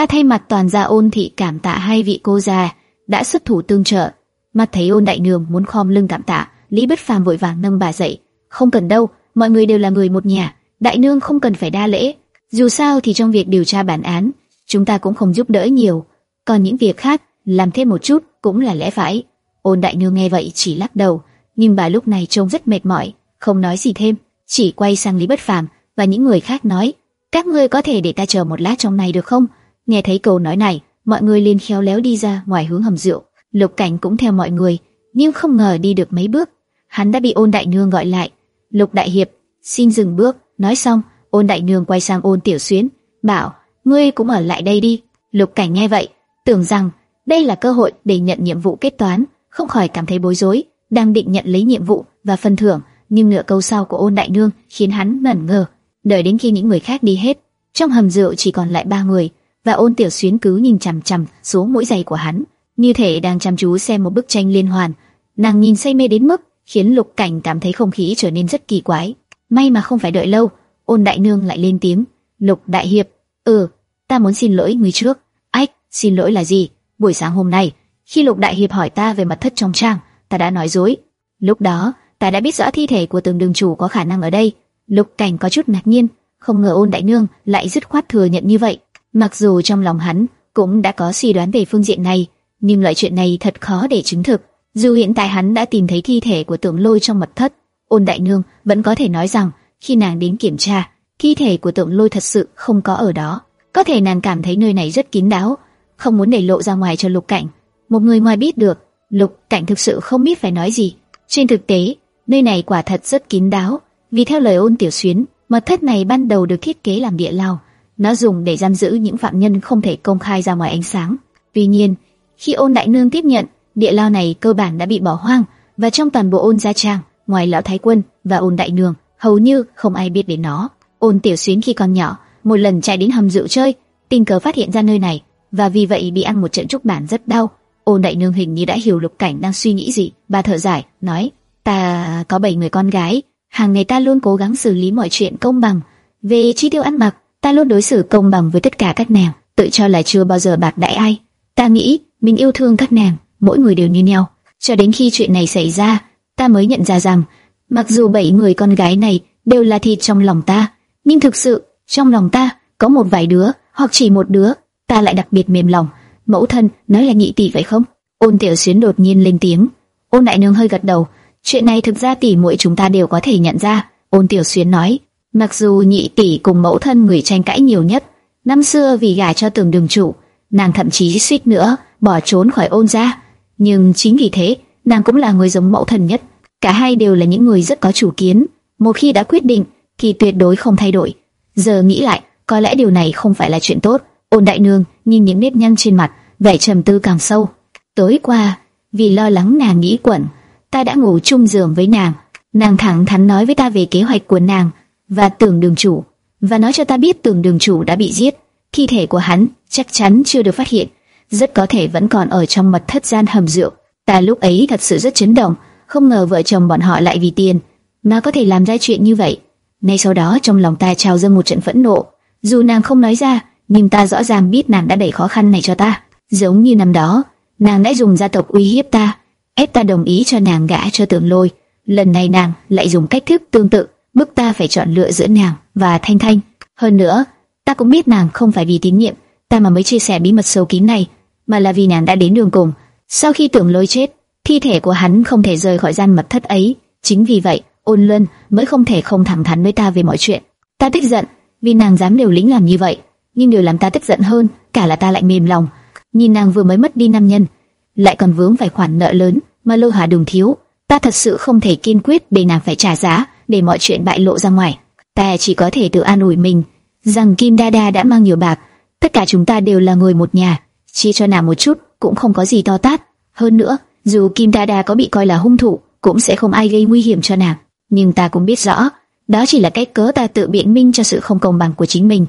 Ta thay mặt toàn gia ôn thị cảm tạ hai vị cô già đã xuất thủ tương trợ. Mặt thấy ôn đại nương muốn khom lưng cảm tạ, Lý Bất Phàm vội vàng nâng bà dậy. Không cần đâu, mọi người đều là người một nhà, đại nương không cần phải đa lễ. Dù sao thì trong việc điều tra bản án, chúng ta cũng không giúp đỡ nhiều. Còn những việc khác, làm thêm một chút cũng là lẽ phải. Ôn đại nương nghe vậy chỉ lắc đầu, nhưng bà lúc này trông rất mệt mỏi, không nói gì thêm, chỉ quay sang Lý Bất Phàm và những người khác nói: các ngươi có thể để ta chờ một lát trong này được không? Nghe thấy câu nói này, mọi người liền khéo léo đi ra ngoài hướng hầm rượu. Lục Cảnh cũng theo mọi người, nhưng không ngờ đi được mấy bước, hắn đã bị Ôn Đại Nương gọi lại. Lục Đại Hiệp, xin dừng bước. Nói xong, Ôn Đại Nương quay sang Ôn Tiểu Xuyến, bảo, ngươi cũng ở lại đây đi. Lục Cảnh nghe vậy, tưởng rằng đây là cơ hội để nhận nhiệm vụ kết toán, không khỏi cảm thấy bối rối, đang định nhận lấy nhiệm vụ và phần thưởng, nhưng nửa câu sau của Ôn Đại Nương khiến hắn ngẩn ngơ. Đợi đến khi những người khác đi hết, trong hầm rượu chỉ còn lại ba người, và Ôn Tiểu Xuyến cứ nhìn chằm chằm xuống mũi giày của hắn, như thể đang chăm chú xem một bức tranh liên hoàn. Nàng nhìn say mê đến mức khiến Lục Cảnh cảm thấy không khí trở nên rất kỳ quái. May mà không phải đợi lâu, Ôn Đại Nương lại lên tiếng, "Lục Đại Hiệp, ừ, ta muốn xin lỗi người trước." "Ách, xin lỗi là gì? Buổi sáng hôm nay, khi Lục Đại Hiệp hỏi ta về mật thất trong trang, ta đã nói dối. Lúc đó, ta đã biết rõ thi thể của từng đường chủ có khả năng ở đây." Lục Cảnh có chút ngạc nhiên, không ngờ Ôn Đại Nương lại dứt khoát thừa nhận như vậy. Mặc dù trong lòng hắn cũng đã có suy đoán về phương diện này, nhưng loại chuyện này thật khó để chứng thực. Dù hiện tại hắn đã tìm thấy thi thể của Tưởng Lôi trong mật thất, Ôn Đại Nương vẫn có thể nói rằng khi nàng đến kiểm tra, thi thể của Tưởng Lôi thật sự không có ở đó. Có thể nàng cảm thấy nơi này rất kín đáo, không muốn để lộ ra ngoài cho Lục Cảnh. Một người ngoài biết được, Lục Cảnh thực sự không biết phải nói gì. Trên thực tế, nơi này quả thật rất kín đáo, vì theo lời Ôn Tiểu Xuyến, mật thất này ban đầu được thiết kế làm địa lao, nó dùng để giam giữ những phạm nhân không thể công khai ra ngoài ánh sáng. Tuy nhiên, khi Ôn Đại Nương tiếp nhận, địa lao này cơ bản đã bị bỏ hoang và trong toàn bộ Ôn gia trang, ngoài lão thái quân và Ôn Đại Nương, hầu như không ai biết đến nó. Ôn Tiểu Xuyến khi còn nhỏ, một lần chạy đến hầm rượu chơi, tình cờ phát hiện ra nơi này và vì vậy bị ăn một trận trúc bản rất đau. Ôn Đại Nương hình như đã hiểu Lục Cảnh đang suy nghĩ gì, bà thở dài, nói: "Ta có bảy người con gái, hàng ngày ta luôn cố gắng xử lý mọi chuyện công bằng. Về chi tiêu ăn mặc, ta luôn đối xử công bằng với tất cả các nàng, tự cho là chưa bao giờ bạc đãi ai. Ta nghĩ mình yêu thương các nàng, mỗi người đều như nhau. Cho đến khi chuyện này xảy ra, ta mới nhận ra rằng, mặc dù bảy người con gái này đều là thịt trong lòng ta, nhưng thực sự trong lòng ta có một vài đứa hoặc chỉ một đứa, ta lại đặc biệt mềm lòng. Mẫu thân nói là nhị tỷ vậy không? Ôn Tiểu Xuyến đột nhiên lên tiếng. Ôn Đại Nương hơi gật đầu. Chuyện này thực ra tỷ muội chúng ta đều có thể nhận ra. Ôn Tiểu Xuyến nói. Mặc dù nhị tỷ cùng mẫu thân người tranh cãi nhiều nhất, năm xưa vì gả cho tường đường chủ, nàng thậm chí suýt nữa bỏ trốn khỏi ôn gia. Nhưng chính vì thế, nàng cũng là người giống mẫu thân nhất. Cả hai đều là những người rất có chủ kiến. Một khi đã quyết định, thì tuyệt đối không thay đổi. Giờ nghĩ lại, có lẽ điều này không phải là chuyện tốt. Ôn đại nương nhìn những nếp nhăn trên mặt, vẻ trầm tư càng sâu. Tối qua, vì lo lắng nàng nghĩ quẩn, ta đã ngủ chung giường với nàng. Nàng thẳng thắn nói với ta về kế hoạch của nàng và tưởng đường chủ, và nói cho ta biết tưởng đường chủ đã bị giết. Thi thể của hắn chắc chắn chưa được phát hiện, rất có thể vẫn còn ở trong mật thất gian hầm rượu. Ta lúc ấy thật sự rất chấn động, không ngờ vợ chồng bọn họ lại vì tiền mà có thể làm ra chuyện như vậy. Ngay sau đó trong lòng ta trào dâng một trận phẫn nộ, dù nàng không nói ra, nhưng ta rõ ràng biết nàng đã đẩy khó khăn này cho ta. Giống như năm đó, nàng đã dùng gia tộc uy hiếp ta, ép ta đồng ý cho nàng gả cho Tưởng Lôi. Lần này nàng lại dùng cách thức tương tự, bức ta phải chọn lựa giữa nàng và Thanh Thanh. Hơn nữa, ta cũng biết nàng không phải vì tín nhiệm ta mà mới chia sẻ bí mật sâu kín này, mà là vì nàng đã đến đường cùng. Sau khi tưởng lôi chết, thi thể của hắn không thể rời khỏi gian mật thất ấy. Chính vì vậy, ôn luân mới không thể không thẳng thắn với ta về mọi chuyện. Ta tức giận vì nàng dám liều lĩnh làm như vậy, nhưng điều làm ta tức giận hơn cả là ta lại mềm lòng. Nhìn nàng vừa mới mất đi nam nhân, lại còn vướng phải khoản nợ lớn mà lô hà đùng thiếu, ta thật sự không thể kiên quyết để nàng phải trả giá để mọi chuyện bại lộ ra ngoài. Ta chỉ có thể tự an ủi mình rằng Kim Đa Đa đã mang nhiều bạc, tất cả chúng ta đều là người một nhà, chia cho nàng một chút cũng không có gì to tát. Hơn nữa, dù Kim Đa Đa có bị coi là hung thủ, cũng sẽ không ai gây nguy hiểm cho nàng. Nhưng ta cũng biết rõ, đó chỉ là cách cớ ta tự biện minh cho sự không công bằng của chính mình.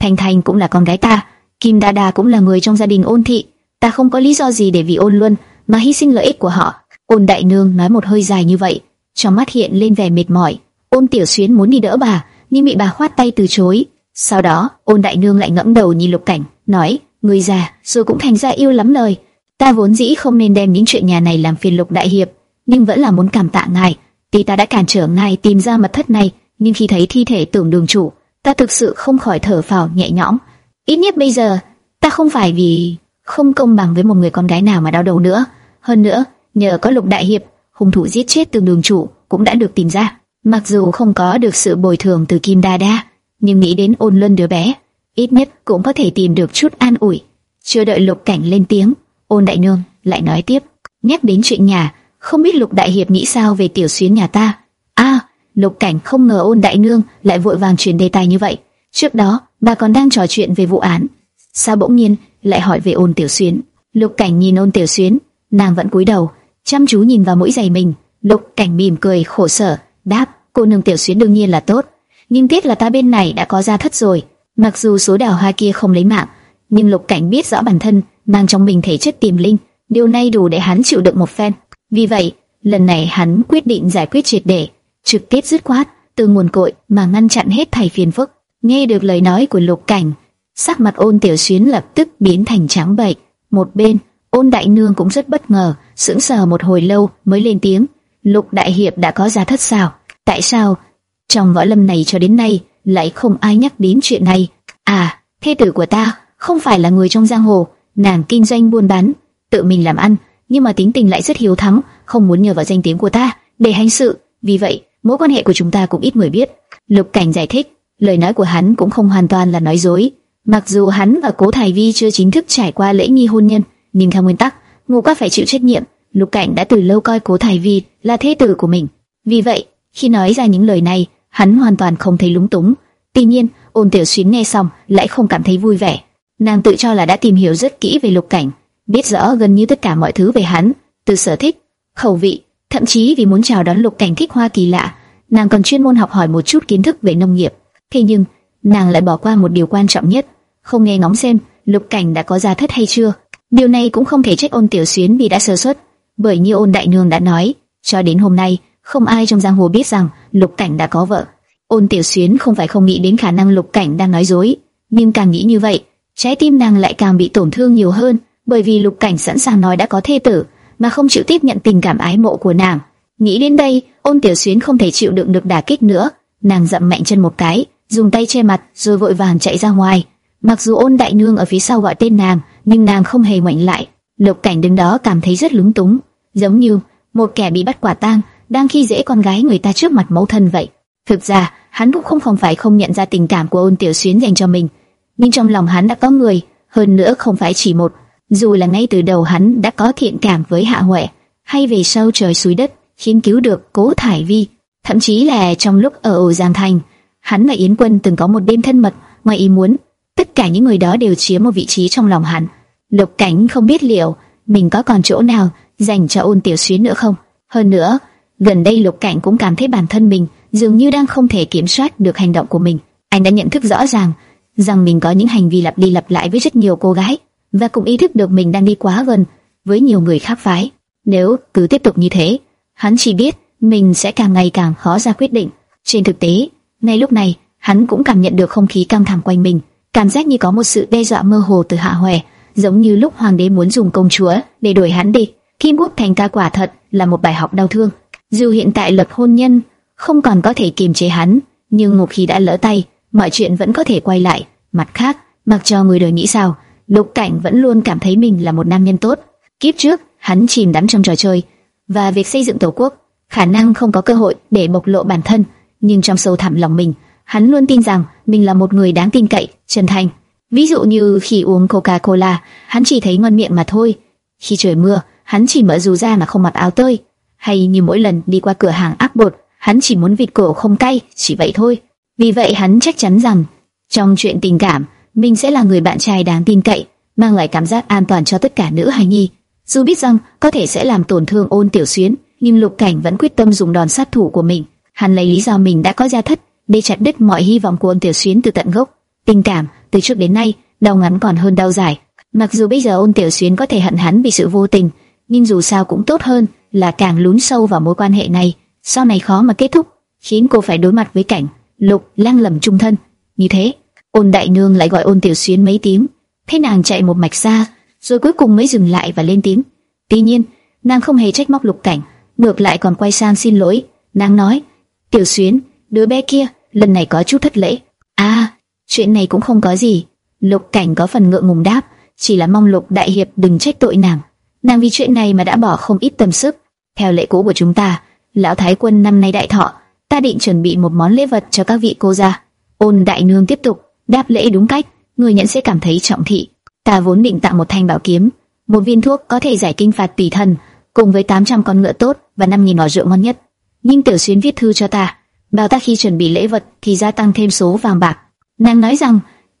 Thanh Thanh cũng là con gái ta, Kim Đa Đa cũng là người trong gia đình ôn thị, ta không có lý do gì để vì ôn luân mà hy sinh lợi ích của họ. Ôn Đại Nương nói một hơi dài như vậy, trong mắt hiện lên vẻ mệt mỏi. Ôn Tiểu Xuyến muốn đi đỡ bà, nhưng bị bà khoát tay từ chối. Sau đó, Ôn Đại Nương lại ngẫm đầu nhìn Lục Cảnh, nói: người già rồi cũng thành ra yêu lắm lời. Ta vốn dĩ không nên đem những chuyện nhà này làm phiền Lục đại hiệp, nhưng vẫn là muốn cảm tạ ngài. Tuy ta đã cản trở ngài tìm ra mật thất này, nhưng khi thấy thi thể tưởng đường chủ, ta thực sự không khỏi thở phào nhẹ nhõm. Ít nhất bây giờ, ta không phải vì không công bằng với một người con gái nào mà đau đầu nữa. Hơn nữa, nhờ có Lục đại hiệp, hung thủ giết chết tưởng đường chủ cũng đã được tìm ra. Mặc dù không có được sự bồi thường từ Kim Đa Đa, nhưng nghĩ đến ôn luân đứa bé, ít nhất cũng có thể tìm được chút an ủi. Chưa đợi Lục Cảnh lên tiếng, ôn đại nương lại nói tiếp, nhắc đến chuyện nhà, không biết Lục Đại Hiệp nghĩ sao về tiểu xuyến nhà ta. A, Lục Cảnh không ngờ ôn đại nương lại vội vàng chuyển đề tài như vậy. Trước đó, bà còn đang trò chuyện về vụ án, sao bỗng nhiên lại hỏi về ôn tiểu xuyến. Lục Cảnh nhìn ôn tiểu xuyến, nàng vẫn cúi đầu, chăm chú nhìn vào mũi giày mình. Lục Cảnh mỉm cười khổ sở, đáp, cô nương tiểu xuyến đương nhiên là tốt, nhưng tiếc là ta bên này đã có gia thất rồi. Mặc dù số đào hoa kia không lấy mạng, nhưng Lục Cảnh biết rõ bản thân mang trong mình thể chất tiềm linh, điều này đủ để hắn chịu đựng một phen. Vì vậy, lần này hắn quyết định giải quyết triệt để, trực tiếp dứt khoát từ nguồn cội mà ngăn chặn hết thầy phiền phức. Nghe được lời nói của Lục Cảnh, sắc mặt Ôn Tiểu Xuyến lập tức biến thành trắng bệch. Một bên, Ôn Đại Nương cũng rất bất ngờ, sững sờ một hồi lâu mới lên tiếng. Lục Đại Hiệp đã có gia thất sao? Tại sao trong võ lâm này cho đến nay lại không ai nhắc đến chuyện này? À, thê tử của ta không phải là người trong giang hồ, nàng kinh doanh buôn bán, tự mình làm ăn, nhưng mà tính tình lại rất hiếu thắng, không muốn nhờ vào danh tiếng của ta để hành sự. Vì vậy, mối quan hệ của chúng ta cũng ít người biết. Lục Cảnh giải thích, lời nói của hắn cũng không hoàn toàn là nói dối. Mặc dù hắn và Cố Thải Vi chưa chính thức trải qua lễ nghi hôn nhân, nhưng theo nguyên tắc, Ngô Quát phải chịu trách nhiệm. Lục Cảnh đã từ lâu coi Cố Thải Vi là thế tử của mình. Vì vậy, khi nói ra những lời này, hắn hoàn toàn không thấy lúng túng. Tuy nhiên, Ôn Tiểu Xuyến nghe xong lại không cảm thấy vui vẻ. Nàng tự cho là đã tìm hiểu rất kỹ về Lục Cảnh, biết rõ gần như tất cả mọi thứ về hắn, từ sở thích, khẩu vị, thậm chí vì muốn chào đón Lục Cảnh thích hoa kỳ lạ, nàng còn chuyên môn học hỏi một chút kiến thức về nông nghiệp. Thế nhưng, nàng lại bỏ qua một điều quan trọng nhất, không nghe ngóng xem Lục Cảnh đã có gia thất hay chưa. Điều này cũng không thể trách Ôn Tiểu Xuyến vì đã sơ suất, bởi như Ôn Đại Nương đã nói, cho đến hôm nay, không ai trong giang hồ biết rằng Lục Cảnh đã có vợ. Ôn Tiểu Xuyến không phải không nghĩ đến khả năng Lục Cảnh đang nói dối, nhưng càng nghĩ như vậy, trái tim nàng lại càng bị tổn thương nhiều hơn, bởi vì Lục Cảnh sẵn sàng nói đã có thê tử, mà không chịu tiếp nhận tình cảm ái mộ của nàng. Nghĩ đến đây, Ôn Tiểu Xuyến không thể chịu đựng được đả kích nữa, nàng dậm mạnh chân một cái, dùng tay che mặt, rồi vội vàng chạy ra ngoài. Mặc dù Ôn Đại Nương ở phía sau gọi tên nàng, nhưng nàng không hề ngoảnh lại. Lục Cảnh đứng đó cảm thấy rất lúng túng, giống như một kẻ bị bắt quả tang đang khi dễ con gái người ta trước mặt mẫu thân vậy. Thực ra, hắn cũng không không phải không nhận ra tình cảm của Ôn Tiểu Xuyến dành cho mình, nhưng trong lòng hắn đã có người, hơn nữa không phải chỉ một. Dù là ngay từ đầu hắn đã có thiện cảm với Hạ Huệ, hay về sau trời suối đất khiến cứu được Cố Thải Vi, thậm chí là trong lúc ở ổ Giang Thành, hắn và Yến Quân từng có một đêm thân mật, ngoài ý muốn, tất cả những người đó đều chiếm một vị trí trong lòng hắn. Lục Cảnh không biết liệu mình có còn chỗ nào dành cho Ôn Tiểu Xuyến nữa không. Hơn nữa, gần đây Lục Cảnh cũng cảm thấy bản thân mình dường như đang không thể kiểm soát được hành động của mình. Anh đã nhận thức rõ ràng rằng mình có những hành vi lặp đi lặp lại với rất nhiều cô gái và cũng ý thức được mình đang đi quá gần với nhiều người khác phái. Nếu cứ tiếp tục như thế, hắn chỉ biết mình sẽ càng ngày càng khó ra quyết định. Trên thực tế, ngay lúc này, hắn cũng cảm nhận được không khí căng thẳng quanh mình, cảm giác như có một sự đe dọa mơ hồ từ Hạ Hoè, giống như lúc hoàng đế muốn dùng công chúa để đuổi hắn đi. Kim Quốc thành ca quả thật là một bài học đau thương. Dù hiện tại luật hôn nhân không còn có thể kiềm chế hắn, nhưng một khi đã lỡ tay, mọi chuyện vẫn có thể quay lại. Mặt khác, mặc cho người đời nghĩ sao, Lục Cảnh vẫn luôn cảm thấy mình là một nam nhân tốt. Kiếp trước, hắn chìm đắm trong trò chơi và việc xây dựng tổ quốc, khả năng không có cơ hội để bộc lộ bản thân, nhưng trong sâu thẳm lòng mình, hắn luôn tin rằng mình là một người đáng tin cậy, chân thành. Ví dụ như khi uống Coca-Cola, hắn chỉ thấy ngon miệng mà thôi. Khi trời mưa, hắn chỉ mở dù ra mà không mặc áo tơi. Hay như mỗi lần đi qua cửa hàng ác bột, hắn chỉ muốn vịt cổ không cay, chỉ vậy thôi. Vì vậy hắn chắc chắn rằng, trong chuyện tình cảm, mình sẽ là người bạn trai đáng tin cậy, mang lại cảm giác an toàn cho tất cả nữ hài nhi. Dù biết rằng có thể sẽ làm tổn thương ôn tiểu xuyến, nhưng lục cảnh vẫn quyết tâm dùng đòn sát thủ của mình. Hắn lấy lý do mình đã có gia thất để chặt đứt mọi hy vọng của ôn tiểu xuyến từ tận gốc. Tình cảm từ trước đến nay đau ngắn còn hơn đau dài. Mặc dù bây giờ ôn tiểu xuyến có thể hận hắn vì sự vô tình, nhưng dù sao cũng tốt hơn là càng lún sâu vào mối quan hệ này, sau này khó mà kết thúc, khiến cô phải đối mặt với cảnh lục lang lầm trung thân. Như thế, ôn đại nương lại gọi ôn tiểu xuyến mấy tiếng, thấy nàng chạy một mạch xa, rồi cuối cùng mới dừng lại và lên tiếng. Tuy nhiên, nàng không hề trách móc Lục Cảnh, ngược lại còn quay sang xin lỗi. Nàng nói, Tiểu Xuyến, đứa bé kia, lần này có chút thất lễ. À, chuyện này cũng không có gì. Lục Cảnh có phần ngượng ngùng đáp, chỉ là mong Lục Đại Hiệp đừng trách tội nàng. Nàng vì chuyện này mà đã bỏ không ít tâm sức. Theo lệ cũ của chúng ta, lão thái quân năm nay đại thọ, ta định chuẩn bị một món lễ vật cho các vị cô gia. Ôn đại nương tiếp tục đáp lễ đúng cách, người nhận sẽ cảm thấy trọng thị. Ta vốn định tặng một thanh bảo kiếm, một viên thuốc có thể giải kinh phạt tùy thần, cùng với 800 con ngựa tốt và 5.000 lọ rượu ngon nhất. Nhưng Tiểu Xuyên viết thư cho ta, bảo ta khi chuẩn bị lễ vật thì gia tăng thêm số vàng bạc. Nàng nói rằng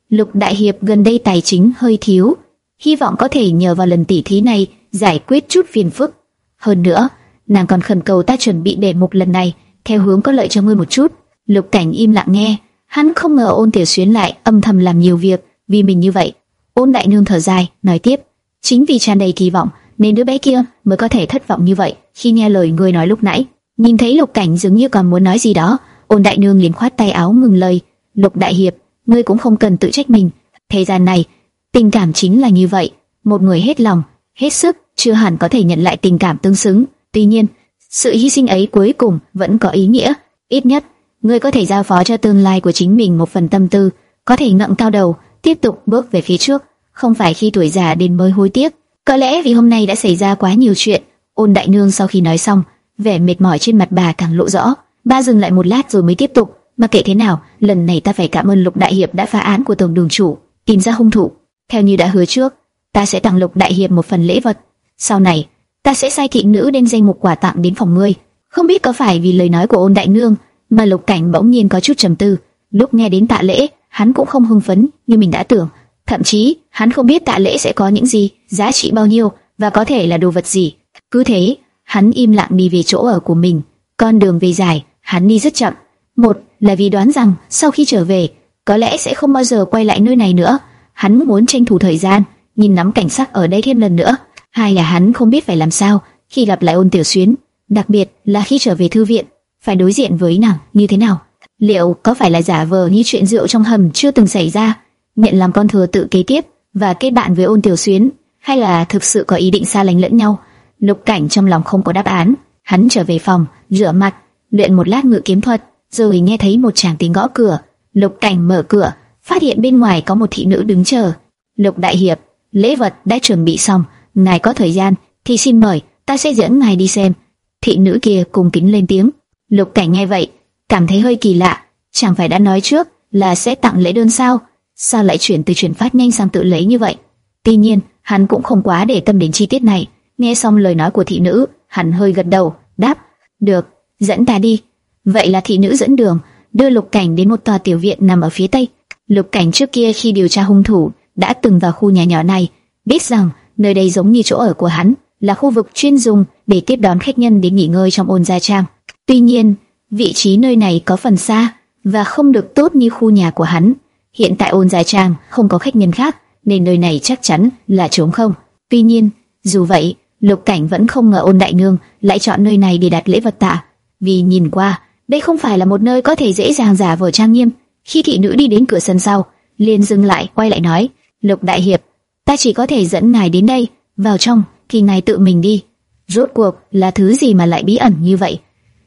Lục Đại Hiệp gần đây tài chính hơi thiếu, hy vọng có thể nhờ vào lần tỉ thí này giải quyết chút phiền phức. Hơn nữa, nàng còn khẩn cầu ta chuẩn bị để một lần này theo hướng có lợi cho ngươi một chút. Lục Cảnh im lặng nghe, hắn không ngờ Ôn Tiểu Xuyên lại âm thầm làm nhiều việc vì mình như vậy. Ôn Đại Nương thở dài, nói tiếp, chính vì tràn đầy kỳ vọng nên đứa bé kia mới có thể thất vọng như vậy khi nghe lời ngươi nói lúc nãy. Nhìn thấy Lục Cảnh dường như còn muốn nói gì đó, Ôn Đại Nương liền khoát tay áo ngừng lời. Lục Đại Hiệp, ngươi cũng không cần tự trách mình. Thế gian này, tình cảm chính là như vậy. Một người hết lòng, hết sức, chưa hẳn có thể nhận lại tình cảm tương xứng. Tuy nhiên, sự hy sinh ấy cuối cùng vẫn có ý nghĩa. Ít nhất, ngươi có thể giao phó cho tương lai của chính mình một phần tâm tư, có thể ngậm cao đầu, tiếp tục bước về phía trước, không phải khi tuổi già đến mới hối tiếc. Có lẽ vì hôm nay đã xảy ra quá nhiều chuyện. Ôn đại nương sau khi nói xong, vẻ mệt mỏi trên mặt bà càng lộ rõ. Ba dừng lại một lát rồi mới tiếp tục. Mà kệ thế nào, lần này ta phải cảm ơn Lục Đại Hiệp đã phá án của tổng đường chủ, tìm ra hung thủ. Theo như đã hứa trước, ta sẽ tặng Lục Đại Hiệp một phần lễ vật. Sau này, ta sẽ sai thị nữ đem danh mục quà tặng đến phòng ngươi. Không biết có phải vì lời nói của ôn đại nương mà Lục Cảnh bỗng nhiên có chút trầm tư. Lúc nghe đến tạ lễ, hắn cũng không hưng phấn như mình đã tưởng. Thậm chí, hắn không biết tạ lễ sẽ có những gì, giá trị bao nhiêu và có thể là đồ vật gì. Cứ thế, hắn im lặng đi về chỗ ở của mình. Con đường về dài, hắn đi rất chậm. Một là vì đoán rằng sau khi trở về, có lẽ sẽ không bao giờ quay lại nơi này nữa. Hắn muốn tranh thủ thời gian, nhìn nắm cảnh sắc ở đây thêm lần nữa. Hai là hắn không biết phải làm sao khi gặp lại ôn tiểu xuyến, đặc biệt là khi trở về thư viện, phải đối diện với nàng như thế nào. Liệu có phải là giả vờ như chuyện rượu trong hầm chưa từng xảy ra, nhận làm con thừa tự kế tiếp và kết bạn với ôn tiểu xuyến, hay là thực sự có ý định xa lánh lẫn nhau? Lục cảnh trong lòng không có đáp án, hắn trở về phòng, rửa mặt, luyện một lát ngự kiếm thuật, rồi nghe thấy một chàng tiếng gõ cửa. Lục cảnh mở cửa, phát hiện bên ngoài có một thị nữ đứng chờ. Lục đại hiệp, lễ vật đã chuẩn bị xong, ngài có thời gian thì xin mời, ta sẽ dẫn ngài đi xem. Thị nữ kia cùng kính lên tiếng. Lục cảnh nghe vậy, cảm thấy hơi kỳ lạ, chẳng phải đã nói trước là sẽ tặng lễ đơn sao? Sao lại chuyển từ chuyển phát nhanh sang tự lấy như vậy? Tuy nhiên, hắn cũng không quá để tâm đến chi tiết này. Nghe xong lời nói của thị nữ, hắn hơi gật đầu, đáp, được, dẫn ta đi. Vậy là thị nữ dẫn đường, đưa Lục Cảnh đến một tòa tiểu viện nằm ở phía tây. Lục Cảnh trước kia khi điều tra hung thủ đã từng vào khu nhà nhỏ này, biết rằng nơi đây giống như chỗ ở của hắn, là khu vực chuyên dùng để tiếp đón khách nhân đến nghỉ ngơi trong ôn gia trang. Tuy nhiên, vị trí nơi này có phần xa và không được tốt như khu nhà của hắn. Hiện tại ôn gia trang không có khách nhân khác, nên nơi này chắc chắn là trống không. Tuy nhiên, dù vậy, Lục Cảnh vẫn không ngờ ôn đại nương lại chọn nơi này để đặt lễ vật tạ, vì nhìn qua đây không phải là một nơi có thể dễ dàng giả vờ trang nghiêm. Khi thị nữ đi đến cửa sân sau, liền dừng lại, quay lại nói: Lục đại hiệp, ta chỉ có thể dẫn ngài đến đây, vào trong thì ngài tự mình đi. Rốt cuộc là thứ gì mà lại bí ẩn như vậy?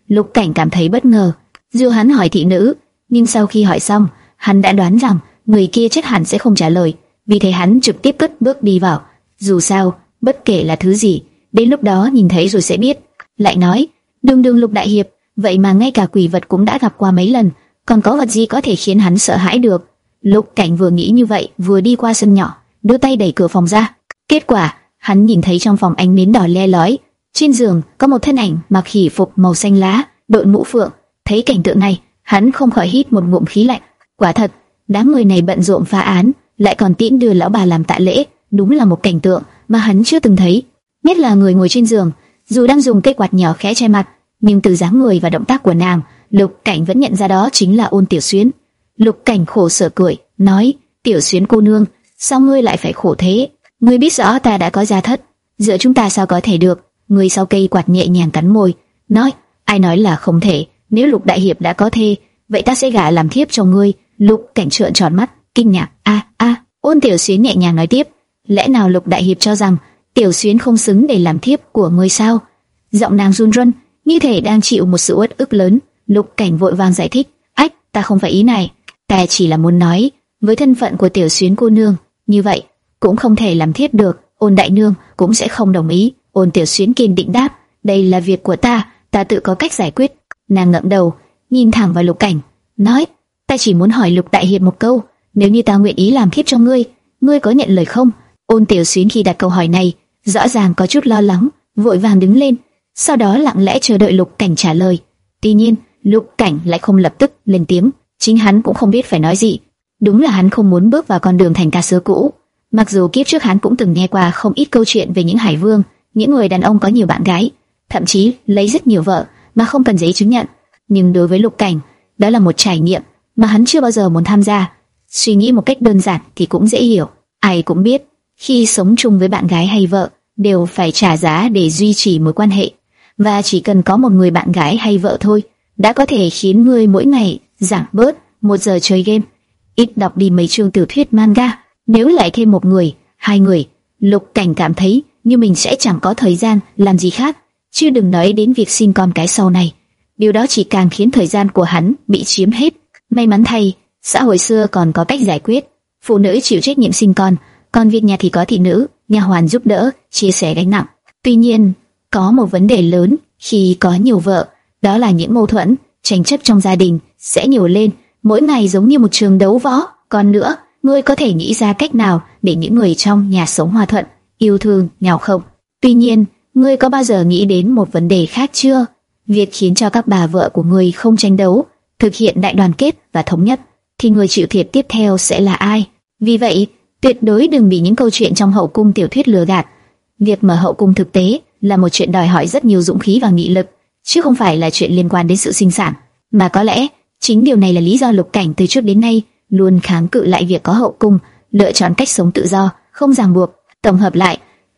Lục Cảnh cảm thấy bất ngờ. Dù hắn hỏi thị nữ, nhưng sau khi hỏi xong, hắn đã đoán rằng người kia chắc hẳn sẽ không trả lời, vì thế hắn trực tiếp cất bước đi vào. Dù sao, bất kể là thứ gì, đến lúc đó nhìn thấy rồi sẽ biết. Lại nói, đường đường Lục đại hiệp, vậy mà ngay cả quỷ vật cũng đã gặp qua mấy lần, còn có vật gì có thể khiến hắn sợ hãi được? Lục Cảnh vừa nghĩ như vậy, vừa đi qua sân nhỏ, đưa tay đẩy cửa phòng ra. Kết quả, hắn nhìn thấy trong phòng ánh nến đỏ le lói, trên giường có một thân ảnh mặc khỉ phục màu xanh lá, đội mũ phượng. Thấy cảnh tượng này, hắn không khỏi hít một ngụm khí lạnh. Quả thật, đám người này bận rộn phá án, lại còn tiễn đưa lão bà làm tạ lễ, đúng là một cảnh tượng mà hắn chưa từng thấy. Nhất là người ngồi trên giường, dù đang dùng cây quạt nhỏ khẽ che mặt, nhưng từ dáng người và động tác của nàng, Lục Cảnh vẫn nhận ra đó chính là Ôn Tiểu xuyên. Lục Cảnh khổ sở cười, nói: "Tiểu xuyên cô nương, sao ngươi lại phải khổ thế? Ngươi biết rõ ta đã có gia thất, giữa chúng ta sao có thể được?" Ngươi sau cây quạt nhẹ nhàng cắn môi, nói: "Ai nói là không thể? Nếu Lục đại hiệp đã có thê, vậy ta sẽ gả làm thiếp cho ngươi." Lục Cảnh trợn tròn mắt, kinh ngạc: "A a, Ôn Tiểu xuyên nhẹ nhàng nói tiếp, lẽ nào Lục Đại Hiệp cho rằng Tiểu Xuyến không xứng để làm thiếp của ngươi sao? Giọng nàng run run, như thể đang chịu một sự uất ức lớn. Lục Cảnh vội vàng giải thích, ách, ta không phải ý này, ta chỉ là muốn nói, với thân phận của Tiểu Xuyến cô nương, như vậy cũng không thể làm thiếp được. Ôn Đại Nương cũng sẽ không đồng ý. Ôn Tiểu Xuyến kiên định đáp, đây là việc của ta, ta tự có cách giải quyết. Nàng ngậm đầu, nhìn thẳng vào Lục Cảnh, nói, ta chỉ muốn hỏi Lục Đại Hiệp một câu, nếu như ta nguyện ý làm thiếp cho ngươi, ngươi có nhận lời không? Ôn Tiểu Xuyến khi đặt câu hỏi này, rõ ràng có chút lo lắng, vội vàng đứng lên, sau đó lặng lẽ chờ đợi Lục Cảnh trả lời. Tuy nhiên, Lục Cảnh lại không lập tức lên tiếng, chính hắn cũng không biết phải nói gì. Đúng là hắn không muốn bước vào con đường thành ca sứ cũ. Mặc dù kiếp trước hắn cũng từng nghe qua không ít câu chuyện về những hải vương, những người đàn ông có nhiều bạn gái, thậm chí lấy rất nhiều vợ mà không cần giấy chứng nhận. Nhưng đối với Lục Cảnh, đó là một trải nghiệm mà hắn chưa bao giờ muốn tham gia. Suy nghĩ một cách đơn giản thì cũng dễ hiểu, ai cũng biết, khi sống chung với bạn gái hay vợ, đều phải trả giá để duy trì mối quan hệ, và chỉ cần có một người bạn gái hay vợ thôi, đã có thể khiến ngươi mỗi ngày giảm bớt một giờ chơi game, ít đọc đi mấy chương tiểu thuyết manga. Nếu lại thêm một người, hai người, Lục Cảnh cảm thấy như mình sẽ chẳng có thời gian làm gì khác, chứ đừng nói đến việc sinh con cái sau này. Điều đó chỉ càng khiến thời gian của hắn bị chiếm hết. May mắn thay, xã hội xưa còn có cách giải quyết. Phụ nữ chịu trách nhiệm sinh con, còn việc nhà thì có thị nữ, nhà hoàn giúp đỡ, chia sẻ gánh nặng. Tuy nhiên, có một vấn đề lớn khi có nhiều vợ, đó là những mâu thuẫn, tranh chấp trong gia đình sẽ nhiều lên, mỗi ngày giống như một trường đấu võ. Còn nữa, ngươi có thể nghĩ ra cách nào để những người trong nhà sống hòa thuận, yêu thương nhau không? Tuy nhiên, ngươi có bao giờ nghĩ đến một vấn đề khác chưa? Việc khiến cho các bà vợ của ngươi không tranh đấu, thực hiện đại đoàn kết và thống nhất, thì người chịu thiệt tiếp theo sẽ là ai? Vì vậy, tuyệt đối đừng bị những câu chuyện trong hậu cung tiểu thuyết lừa gạt. Việc mở hậu cung thực tế là một chuyện đòi hỏi rất nhiều dũng khí và nghị lực, chứ không phải là chuyện liên quan đến sự sinh sản. Mà có lẽ chính điều này là lý do Lục Cảnh từ trước đến nay luôn kháng cự lại việc có hậu cung, lựa chọn cách sống tự do, không ràng buộc. Tổng hợp lại,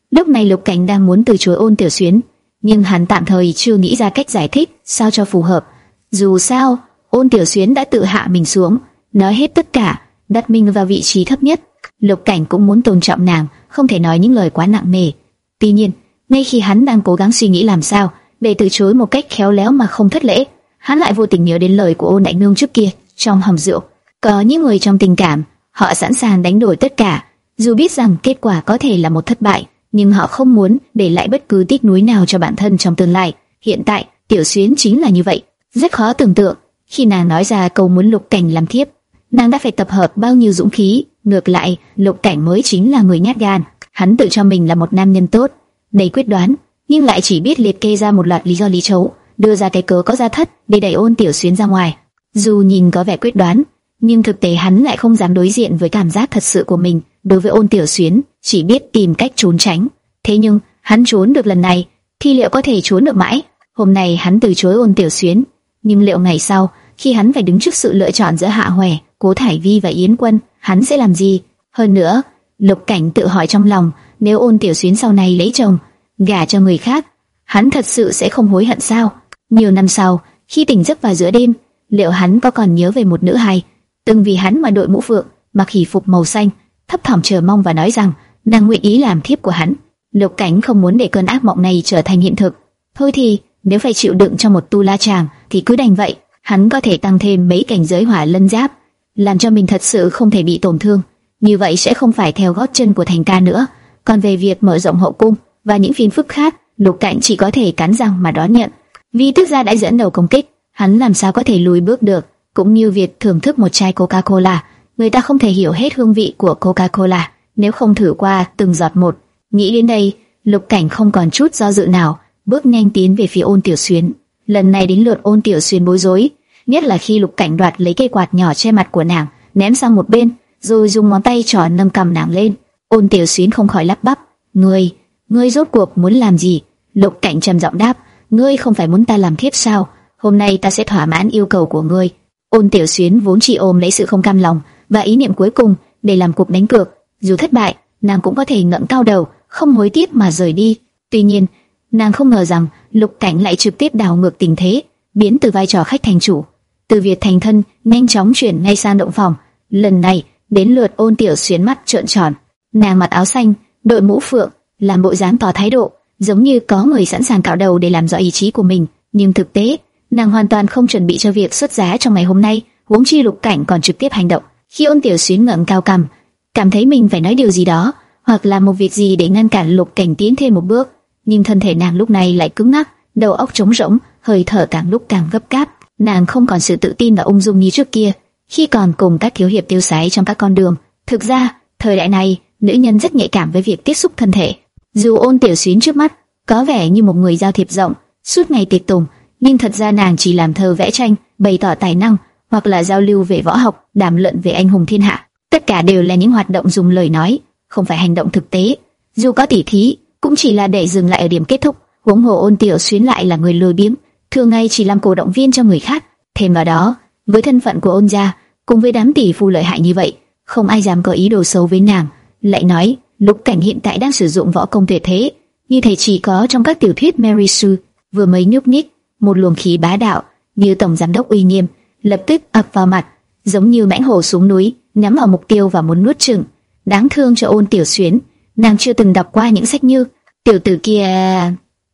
lúc này Lục Cảnh đang muốn từ chối ôn tiểu xuyến, nhưng hắn tạm thời chưa nghĩ ra cách giải thích sao cho phù hợp. Dù sao, ôn tiểu xuyến đã tự hạ mình xuống, nói hết tất cả, đặt mình vào vị trí thấp nhất. Lục Cảnh cũng muốn tôn trọng nàng, không thể nói những lời quá nặng nề. Tuy nhiên, ngay khi hắn đang cố gắng suy nghĩ làm sao để từ chối một cách khéo léo mà không thất lễ, hắn lại vô tình nhớ đến lời của ôn đại nương trước kia trong hầm rượu. Có những người trong tình cảm, họ sẵn sàng đánh đổi tất cả, dù biết rằng kết quả có thể là một thất bại, nhưng họ không muốn để lại bất cứ tiếc nuối nào cho bản thân trong tương lai. Hiện tại, Tiểu Xuyến chính là như vậy, rất khó tưởng tượng khi nàng nói ra câu muốn Lục Cảnh làm thiếp, nàng đã phải tập hợp bao nhiêu dũng khí. Ngược lại, Lục Cảnh mới chính là người nhát gan, hắn tự cho mình là một nam nhân tốt, đầy quyết đoán, nhưng lại chỉ biết liệt kê ra một loạt lý do lý chấu, đưa ra cái cớ có ra thất để đẩy ôn tiểu xuyên ra ngoài. Dù nhìn có vẻ quyết đoán, nhưng thực tế hắn lại không dám đối diện với cảm giác thật sự của mình đối với ôn tiểu xuyên chỉ biết tìm cách trốn tránh. Thế nhưng hắn trốn được lần này, thì liệu có thể trốn được mãi? Hôm nay hắn từ chối ôn tiểu xuyên nhưng liệu ngày sau khi hắn phải đứng trước sự lựa chọn giữa Hạ Hoè, Cố Thải Vi và Yến Quân, hắn sẽ làm gì? Hơn nữa, Lục Cảnh tự hỏi trong lòng, nếu ôn tiểu xuyến sau này lấy chồng, gả cho người khác, hắn thật sự sẽ không hối hận sao? Nhiều năm sau, khi tỉnh giấc vào giữa đêm, liệu hắn có còn nhớ về một nữ hài từng vì hắn mà đội mũ phượng, mặc hỷ phục màu xanh, thấp thỏm chờ mong và nói rằng nàng nguyện ý làm thiếp của hắn. Lục Cảnh không muốn để cơn ác mộng này trở thành hiện thực. Thôi thì, nếu phải chịu đựng cho một tu la chàng thì cứ đành vậy. Hắn có thể tăng thêm mấy cảnh giới hỏa lân giáp, làm cho mình thật sự không thể bị tổn thương. Như vậy sẽ không phải theo gót chân của thành ca nữa. Còn về việc mở rộng hậu cung và những phiền phức khác, Lục Cảnh chỉ có thể cắn răng mà đón nhận. Vì tức gia đã dẫn đầu công kích, hắn làm sao có thể lùi bước được? Cũng như việc thưởng thức một chai Coca-Cola, người ta không thể hiểu hết hương vị của Coca-Cola nếu không thử qua từng giọt một. Nghĩ đến đây, Lục Cảnh không còn chút do dự nào, bước nhanh tiến về phía Ôn Tiểu Xuyến. Lần này đến lượt Ôn Tiểu xuyên bối rối, nhất là khi Lục Cảnh đoạt lấy cây quạt nhỏ che mặt của nàng, ném sang một bên, rồi dùng ngón tay trỏ nâng cầm nàng lên. Ôn Tiểu Xuyến không khỏi lắp bắp, "Ngươi, ngươi rốt cuộc muốn làm gì?" Lục Cảnh trầm giọng đáp, "Ngươi không phải muốn ta làm thiếp sao? Hôm nay ta sẽ thỏa mãn yêu cầu của ngươi." Ôn Tiểu Xuyến vốn chỉ ôm lấy sự không cam lòng và ý niệm cuối cùng để làm cuộc đánh cược, dù thất bại, nàng cũng có thể ngẩng cao đầu, không hối tiếc mà rời đi. Tuy nhiên, nàng không ngờ rằng Lục Cảnh lại trực tiếp đảo ngược tình thế, biến từ vai trò khách thành chủ, từ việc thành thân nhanh chóng chuyển ngay sang động phòng. Lần này, đến lượt ôn tiểu xuyến mắt trợn tròn, nàng mặc áo xanh, đội mũ phượng, làm bộ dáng tỏ thái độ, giống như có người sẵn sàng cạo đầu để làm rõ ý chí của mình, nhưng thực tế, nàng hoàn toàn không chuẩn bị cho việc xuất giá trong ngày hôm nay, huống chi lục cảnh còn trực tiếp hành động. Khi ôn tiểu xuyến ngẩng cao cằm, cảm thấy mình phải nói điều gì đó, hoặc làm một việc gì để ngăn cản lục cảnh tiến thêm một bước, nhưng thân thể nàng lúc này lại cứng ngắc, đầu óc trống rỗng, hơi thở càng lúc càng gấp gáp. Nàng không còn sự tự tin và ung dung như trước kia, khi còn cùng các thiếu hiệp tiêu sái trong các con đường. Thực ra, thời đại này, nữ nhân rất nhạy cảm với việc tiếp xúc thân thể. Dù ôn tiểu xuyến trước mắt có vẻ như một người giao thiệp rộng, suốt ngày tiệc tùng, nhưng thật ra nàng chỉ làm thơ vẽ tranh, bày tỏ tài năng, hoặc là giao lưu về võ học, đàm luận về anh hùng thiên hạ. Tất cả đều là những hoạt động dùng lời nói, không phải hành động thực tế. Dù có tỉ thí, cũng chỉ là để dừng lại ở điểm kết thúc. Huống hồ ôn tiểu xuyến lại là người lười biếng, thường ngày chỉ làm cổ động viên cho người khác. Thêm vào đó, với thân phận của ôn gia, cùng với đám tỷ phu lợi hại như vậy, không ai dám có ý đồ xấu với nàng. Lại nói, lục cảnh hiện tại đang sử dụng võ công tuyệt thế, như thể chỉ có trong các tiểu thuyết Mary Sue. Vừa mới nhúc nhích, một luồng khí bá đạo như tổng giám đốc uy nghiêm lập tức ập vào mặt, giống như mãnh hổ xuống núi, nhắm vào mục tiêu và muốn nuốt chửng. Đáng thương cho ôn tiểu xuyến, nàng chưa từng đọc qua những sách như tiểu tử kia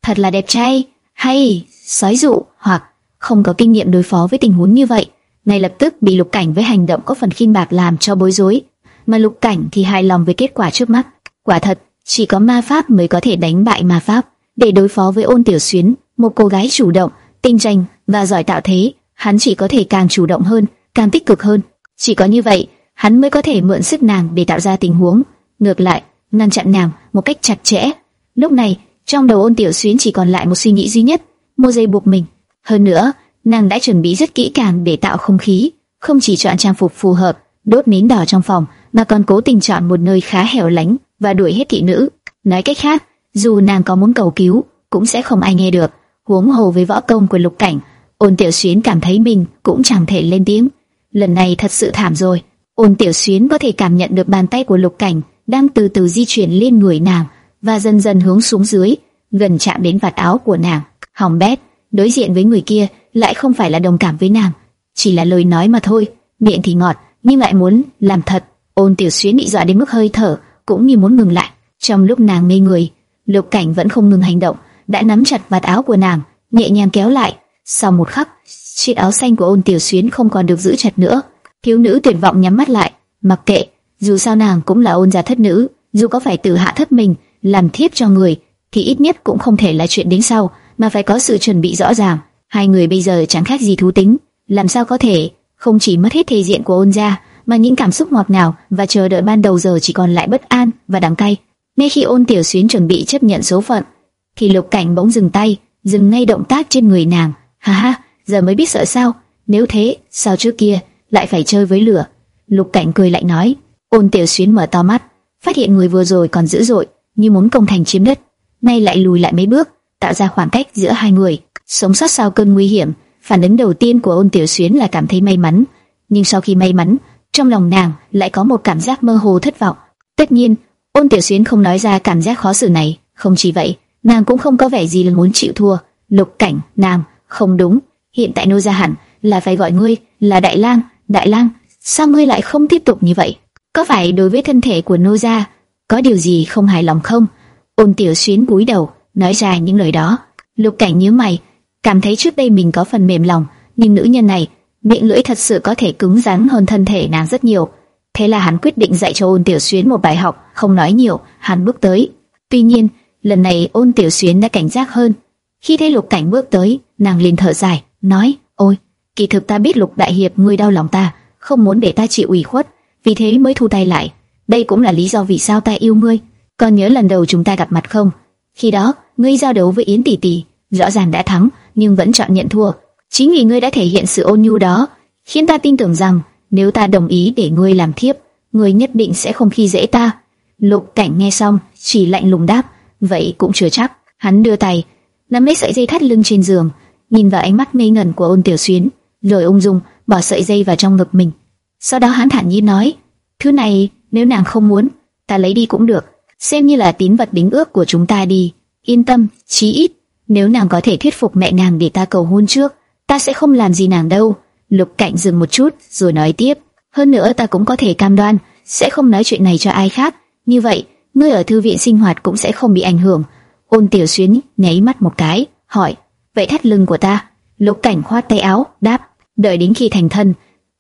thật là đẹp trai, hay sói dụ hoặc không có kinh nghiệm đối phó với tình huống như vậy, ngay lập tức bị lục cảnh với hành động có phần khinh bạc làm cho bối rối, mà lục cảnh thì hài lòng với kết quả trước mắt. Quả thật, chỉ có ma pháp mới có thể đánh bại ma pháp. Để đối phó với ôn tiểu xuyến, một cô gái chủ động, tinh tranh và giỏi tạo thế, hắn chỉ có thể càng chủ động hơn, càng tích cực hơn. Chỉ có như vậy, hắn mới có thể mượn sức nàng để tạo ra tình huống. Ngược lại, ngăn chặn nàng một cách chặt chẽ. Lúc này, trong đầu ôn tiểu xuyến chỉ còn lại một suy nghĩ duy nhất, mua dây buộc mình. Hơn nữa, nàng đã chuẩn bị rất kỹ càng để tạo không khí, không chỉ chọn trang phục phù hợp, đốt nến đỏ trong phòng, mà còn cố tình chọn một nơi khá hẻo lánh và đuổi hết thị nữ. Nói cách khác, dù nàng có muốn cầu cứu, cũng sẽ không ai nghe được. Huống hồ với võ công của lục cảnh, ôn tiểu xuyến cảm thấy mình cũng chẳng thể lên tiếng. Lần này thật sự thảm rồi. Ôn tiểu xuyến có thể cảm nhận được bàn tay của lục cảnh đang từ từ di chuyển lên người nàng và dần dần hướng xuống dưới, gần chạm đến vạt áo của nàng. Hỏng bét, đối diện với người kia lại không phải là đồng cảm với nàng, chỉ là lời nói mà thôi, miệng thì ngọt, nhưng lại muốn làm thật. Ôn Tiểu Xuyến bị dọa đến mức hơi thở cũng như muốn ngừng lại. Trong lúc nàng mê người, Lục Cảnh vẫn không ngừng hành động, đã nắm chặt vạt áo của nàng, nhẹ nhàng kéo lại. Sau một khắc, chiếc áo xanh của Ôn Tiểu Xuyên không còn được giữ chặt nữa. Thiếu nữ tuyệt vọng nhắm mắt lại, mặc kệ, dù sao nàng cũng là ôn gia thất nữ, dù có phải tự hạ thấp mình, làm thiếp cho người, thì ít nhất cũng không thể là chuyện đến sau, mà phải có sự chuẩn bị rõ ràng. Hai người bây giờ chẳng khác gì thú tính, làm sao có thể không chỉ mất hết thể diện của ôn gia, mà những cảm xúc ngọt ngào và chờ đợi ban đầu giờ chỉ còn lại bất an và đắng cay. Ngay khi ôn tiểu xuyến chuẩn bị chấp nhận số phận, thì lục cảnh bỗng dừng tay, dừng ngay động tác trên người nàng. Ha ha, giờ mới biết sợ sao? Nếu thế, sao trước kia lại phải chơi với lửa? Lục cảnh cười lạnh nói. Ôn tiểu xuyến mở to mắt, phát hiện người vừa rồi còn dữ dội, như muốn công thành chiếm đất, nay lại lùi lại mấy bước, tạo ra khoảng cách giữa hai người. Sống sót sau cơn nguy hiểm, phản ứng đầu tiên của ôn tiểu xuyến là cảm thấy may mắn, nhưng sau khi may mắn, trong lòng nàng lại có một cảm giác mơ hồ thất vọng. Tất nhiên, ôn tiểu xuyến không nói ra cảm giác khó xử này, không chỉ vậy, nàng cũng không có vẻ gì là muốn chịu thua. Lục cảnh, nàng, không đúng, hiện tại nô gia hẳn là phải gọi ngươi là đại lang, đại lang, sao ngươi lại không tiếp tục như vậy? Có phải đối với thân thể của nô gia có điều gì không hài lòng không? Ôn tiểu xuyến cúi đầu, nói ra những lời đó. Lục cảnh nhíu mày, cảm thấy trước đây mình có phần mềm lòng, nhưng nữ nhân này miệng lưỡi thật sự có thể cứng rắn hơn thân thể nàng rất nhiều. Thế là hắn quyết định dạy cho ôn tiểu xuyến một bài học, không nói nhiều, hắn bước tới. Tuy nhiên, lần này ôn tiểu xuyến đã cảnh giác hơn. Khi thấy lục cảnh bước tới, nàng liền thở dài, nói, ôi, kỳ thực ta biết lục đại hiệp ngươi đau lòng ta, không muốn để ta chịu ủy khuất, vì thế mới thu tay lại. Đây cũng là lý do vì sao ta yêu ngươi. Còn nhớ lần đầu chúng ta gặp mặt không? Khi đó, ngươi giao đấu với Yến tỷ tỷ, rõ ràng đã thắng, nhưng vẫn chọn nhận thua. Chính vì ngươi đã thể hiện sự ôn nhu đó, khiến ta tin tưởng rằng nếu ta đồng ý để ngươi làm thiếp, ngươi nhất định sẽ không khi dễ ta. Lục Cảnh nghe xong, chỉ lạnh lùng đáp, vậy cũng chưa chắc. Hắn đưa tay, nắm lấy sợi dây thắt lưng trên giường, nhìn vào ánh mắt mê ngẩn của Ôn Tiểu Xuyến, rồi ung dung bỏ sợi dây vào trong ngực mình. Sau đó hắn thản nhiên nói, thứ này nếu nàng không muốn, ta lấy đi cũng được, xem như là tín vật đính ước của chúng ta đi. Yên tâm, chí ít nếu nàng có thể thuyết phục mẹ nàng để ta cầu hôn trước, ta sẽ không làm gì nàng đâu. Lục Cảnh dừng một chút, rồi nói tiếp. Hơn nữa ta cũng có thể cam đoan sẽ không nói chuyện này cho ai khác. Như vậy, ngươi ở thư viện sinh hoạt cũng sẽ không bị ảnh hưởng. Ôn Tiểu Xuyến nháy mắt một cái, hỏi: "Vậy thắt lưng của ta?" Lục Cảnh khoát tay áo, đáp: "Đợi đến khi thành thân,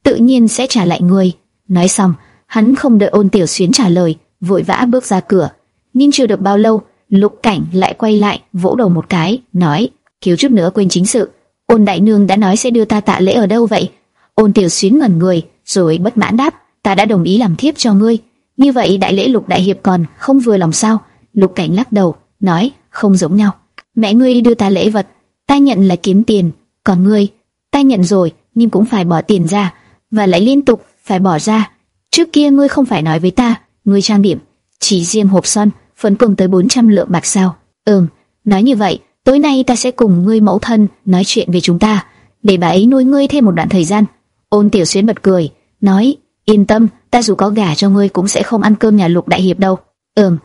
tự nhiên sẽ trả lại ngươi." Nói xong, hắn không đợi Ôn Tiểu Xuyến trả lời, vội vã bước ra cửa. Nhưng chưa được bao lâu, Lục Cảnh lại quay lại, vỗ đầu một cái, nói: "Thiếu chút nữa quên chính sự, Ôn đại nương đã nói sẽ đưa ta tạ lễ ở đâu vậy?" Ôn Tiểu Xuyến ngẩn người, rồi bất mãn đáp: "Ta đã đồng ý làm thiếp cho ngươi." Như vậy đại lễ Lục đại hiệp còn không vừa lòng sao? Lục Cảnh lắc đầu, nói: "Không giống nhau. Mẹ ngươi đưa ta lễ vật, ta nhận là kiếm tiền, còn ngươi, ta nhận rồi, nhưng cũng phải bỏ tiền ra, và lại liên tục phải bỏ ra. Trước kia ngươi không phải nói với ta, ngươi trang điểm, chỉ riêng hộp son, phấn cùng tới 400 lượng bạc sao? Ừm, nói như vậy, tối nay ta sẽ cùng ngươi mẫu thân nói chuyện về chúng ta, để bà ấy nuôi ngươi thêm một đoạn thời gian. Ôn Tiểu Xuyến bật cười, nói, yên tâm, ta dù có gả cho ngươi cũng sẽ không ăn cơm nhà Lục đại hiệp đâu. Ừm,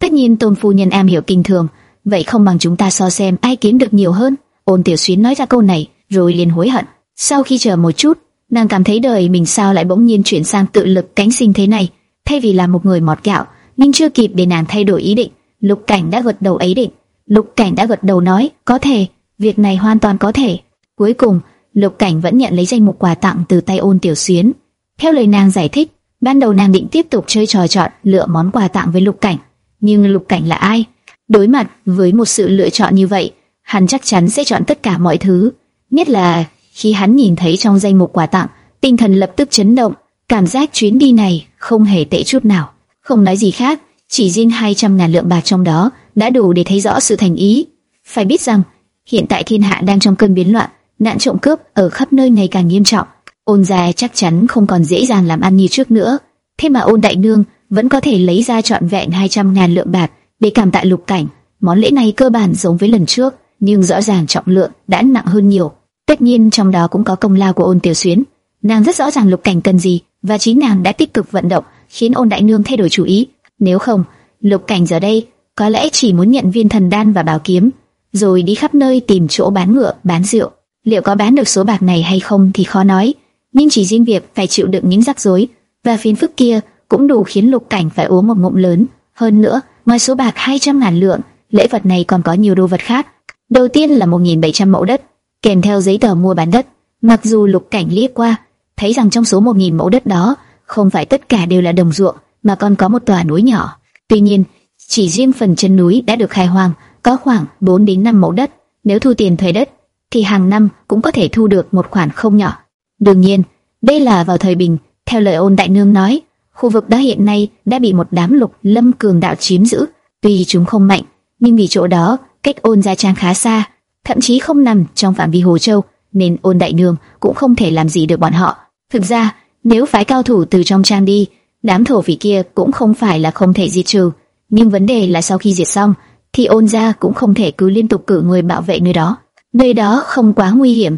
tất nhiên Tôn phu nhân am hiểu kinh thường, vậy không bằng chúng ta so xem ai kiếm được nhiều hơn. Ôn Tiểu Xuyến nói ra câu này, rồi liền hối hận. Sau khi chờ một chút, nàng cảm thấy đời mình sao lại bỗng nhiên chuyển sang tự lực cánh sinh thế này, thay vì là một người mọt gạo, nhưng chưa kịp để nàng thay đổi ý định, Lục Cảnh đã gật đầu ấy định. Lục Cảnh đã gật đầu nói, có thể, việc này hoàn toàn có thể. Cuối cùng, Lục Cảnh vẫn nhận lấy danh mục quà tặng từ tay Ôn Tiểu Xuyến. Theo lời nàng giải thích, ban đầu nàng định tiếp tục chơi trò chọn lựa món quà tặng với Lục Cảnh, nhưng Lục Cảnh là ai? Đối mặt với một sự lựa chọn như vậy, hắn chắc chắn sẽ chọn tất cả mọi thứ, nhất là khi hắn nhìn thấy trong danh mục quà tặng, tinh thần lập tức chấn động, cảm giác chuyến đi này không hề tệ chút nào. Không nói gì khác, chỉ riêng 200 ngàn lượng bạc trong đó đã đủ để thấy rõ sự thành ý. Phải biết rằng, hiện tại thiên hạ đang trong cơn biến loạn, nạn trộm cướp ở khắp nơi ngày càng nghiêm trọng. Ôn gia chắc chắn không còn dễ dàng làm ăn như trước nữa. Thế mà ôn đại nương vẫn có thể lấy ra trọn vẹn 200 ngàn lượng bạc để cảm tạ lục cảnh. Món lễ này cơ bản giống với lần trước, nhưng rõ ràng trọng lượng đã nặng hơn nhiều. Tất nhiên trong đó cũng có công lao của ôn tiểu xuyến. Nàng rất rõ ràng lục cảnh cần gì và chính nàng đã tích cực vận động khiến ôn đại nương thay đổi chủ ý. Nếu không, lục cảnh giờ đây có lẽ chỉ muốn nhận viên thần đan và bảo kiếm, rồi đi khắp nơi tìm chỗ bán ngựa, bán rượu. Liệu có bán được số bạc này hay không thì khó nói, nhưng chỉ riêng việc phải chịu đựng những rắc rối và phiền phức kia cũng đủ khiến lục cảnh phải uống một ngụm lớn. Hơn nữa, ngoài số bạc 200 ngàn lượng, lễ vật này còn có nhiều đồ vật khác. Đầu tiên là 1.700 mẫu đất, kèm theo giấy tờ mua bán đất. Mặc dù lục cảnh liếc qua, thấy rằng trong số 1.000 mẫu đất đó, không phải tất cả đều là đồng ruộng, mà còn có một tòa núi nhỏ. Tuy nhiên, chỉ riêng phần chân núi đã được khai hoang, có khoảng 4 đến 5 mẫu đất. Nếu thu tiền thuê đất, thì hàng năm cũng có thể thu được một khoản không nhỏ. Đương nhiên, đây là vào thời bình, theo lời ôn đại nương nói, khu vực đó hiện nay đã bị một đám lục lâm cường đạo chiếm giữ. Tuy chúng không mạnh, nhưng vì chỗ đó cách ôn gia trang khá xa, thậm chí không nằm trong phạm vi Hồ Châu, nên ôn đại nương cũng không thể làm gì được bọn họ. Thực ra, nếu phái cao thủ từ trong trang đi, đám thổ phỉ kia cũng không phải là không thể diệt trừ, nhưng vấn đề là sau khi diệt xong, thì ôn gia cũng không thể cứ liên tục cử người bảo vệ nơi đó. Nơi đó không quá nguy hiểm,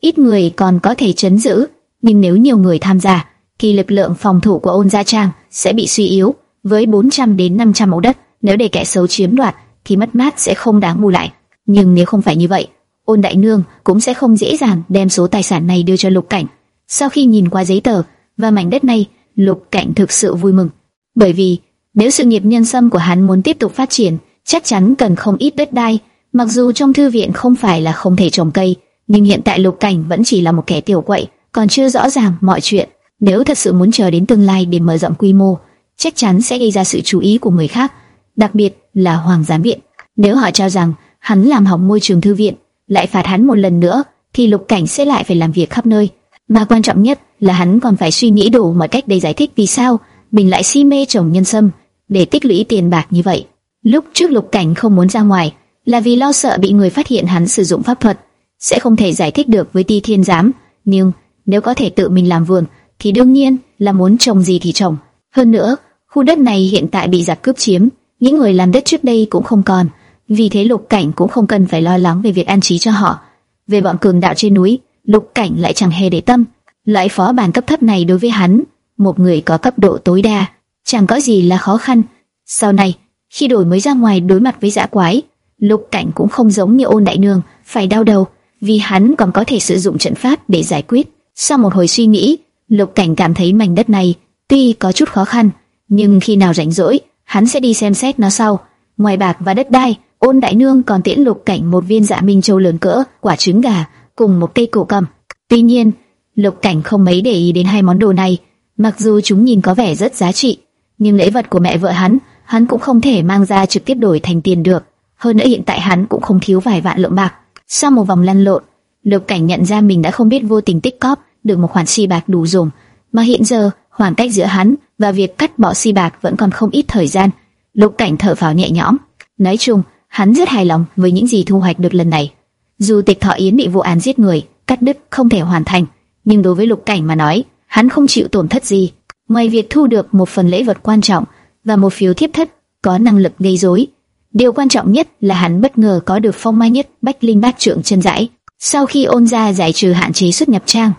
ít người còn có thể chấn giữ, nhưng nếu nhiều người tham gia, thì lực lượng phòng thủ của ôn gia trang sẽ bị suy yếu. Với 400 đến 500 mẫu đất, nếu để kẻ xấu chiếm đoạt, thì mất mát sẽ không đáng bù lại. Nhưng nếu không phải như vậy, ôn đại nương cũng sẽ không dễ dàng đem số tài sản này đưa cho lục cảnh. Sau khi nhìn qua giấy tờ và mảnh đất này, lục cảnh thực sự vui mừng, bởi vì nếu sự nghiệp nhân sâm của hắn muốn tiếp tục phát triển, chắc chắn cần không ít đất đai. Mặc dù trong thư viện không phải là không thể trồng cây, nhưng hiện tại lục cảnh vẫn chỉ là một kẻ tiểu quậy, còn chưa rõ ràng mọi chuyện. Nếu thật sự muốn chờ đến tương lai để mở rộng quy mô, chắc chắn sẽ gây ra sự chú ý của người khác, đặc biệt là hoàng giám viện. Nếu họ cho rằng hắn làm hỏng môi trường thư viện, lại phạt hắn một lần nữa, thì lục cảnh sẽ lại phải làm việc khắp nơi. Mà quan trọng nhất là hắn còn phải suy nghĩ đủ mọi cách để giải thích vì sao mình lại si mê trồng nhân sâm để tích lũy tiền bạc như vậy. Lúc trước lục cảnh không muốn ra ngoài là vì lo sợ bị người phát hiện hắn sử dụng pháp thuật, sẽ không thể giải thích được với ti thiên giám. Nhưng nếu có thể tự mình làm vườn, thì đương nhiên là muốn trồng gì thì trồng. Hơn nữa, khu đất này hiện tại bị giặc cướp chiếm, những người làm đất trước đây cũng không còn, vì thế lục cảnh cũng không cần phải lo lắng về việc an trí cho họ. Về bọn cường đạo trên núi, lục cảnh lại chẳng hề để tâm. Loại phó bản cấp thấp này đối với hắn, một người có cấp độ tối đa, chẳng có gì là khó khăn. Sau này, khi đổi mới ra ngoài đối mặt với dã quái, lục cảnh cũng không giống như ôn đại nương, phải đau đầu, vì hắn còn có thể sử dụng trận pháp để giải quyết. Sau một hồi suy nghĩ, Lục Cảnh cảm thấy mảnh đất này tuy có chút khó khăn, nhưng khi nào rảnh rỗi, hắn sẽ đi xem xét nó sau. Ngoài bạc và đất đai, Ôn Đại Nương còn tiễn Lục Cảnh một viên dạ minh châu lớn cỡ, quả trứng gà, cùng một cây cổ cầm. Tuy nhiên, Lục Cảnh không mấy để ý đến hai món đồ này, mặc dù chúng nhìn có vẻ rất giá trị, nhưng lễ vật của mẹ vợ hắn, hắn cũng không thể mang ra trực tiếp đổi thành tiền được. Hơn nữa hiện tại hắn cũng không thiếu vài vạn lượng bạc. Sau một vòng lăn lộn, Lục Cảnh nhận ra mình đã không biết vô tình tích cóp được một khoản xi bạc đủ dùng, mà hiện giờ khoảng cách giữa hắn và việc cắt bỏ xi bạc vẫn còn không ít thời gian. Lục Cảnh thở phào nhẹ nhõm. Nói chung, hắn rất hài lòng với những gì thu hoạch được lần này. Dù tịch thọ yến bị vụ án giết người, cắt đứt không thể hoàn thành, nhưng đối với Lục Cảnh mà nói, hắn không chịu tổn thất gì. Ngoài việc thu được một phần lễ vật quan trọng và một phiếu thiếp thất có năng lực gây rối, điều quan trọng nhất là hắn bất ngờ có được phong mai nhất bách linh bát trưởng chân giải. Sau khi ôn ra giải trừ hạn chế xuất nhập trang,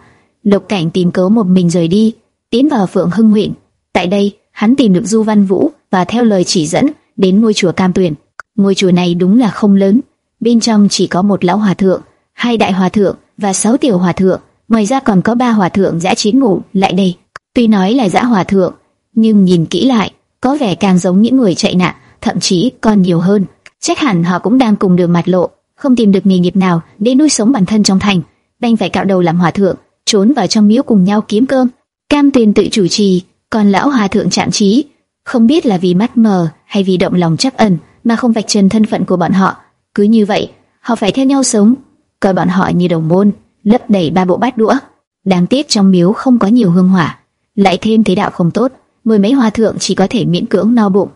Lục Cảnh tìm cớ một mình rời đi, tiến vào Phượng Hưng huyện. Tại đây, hắn tìm được Du Văn Vũ và theo lời chỉ dẫn đến ngôi chùa Cam Tuyền. Ngôi chùa này đúng là không lớn, bên trong chỉ có một lão hòa thượng, hai đại hòa thượng và sáu tiểu hòa thượng, ngoài ra còn có ba hòa thượng dã chiến ngủ lại đây. Tuy nói là dã hòa thượng, nhưng nhìn kỹ lại, có vẻ càng giống những người chạy nạn, thậm chí còn nhiều hơn. Chắc hẳn họ cũng đang cùng đường mặt lộ, không tìm được nghề nghiệp nào để nuôi sống bản thân trong thành, đành phải cạo đầu làm hòa thượng, trốn vào trong miếu cùng nhau kiếm cơm. Cam Tuyền tự chủ trì, còn lão hòa thượng chạm trí, không biết là vì mắt mờ hay vì động lòng chấp ẩn mà không vạch trần thân phận của bọn họ. Cứ như vậy, họ phải theo nhau sống, coi bọn họ như đồng môn, lấp đầy ba bộ bát đũa. Đáng tiếc trong miếu không có nhiều hương hỏa, lại thêm thế đạo không tốt, mười mấy hòa thượng chỉ có thể miễn cưỡng no bụng.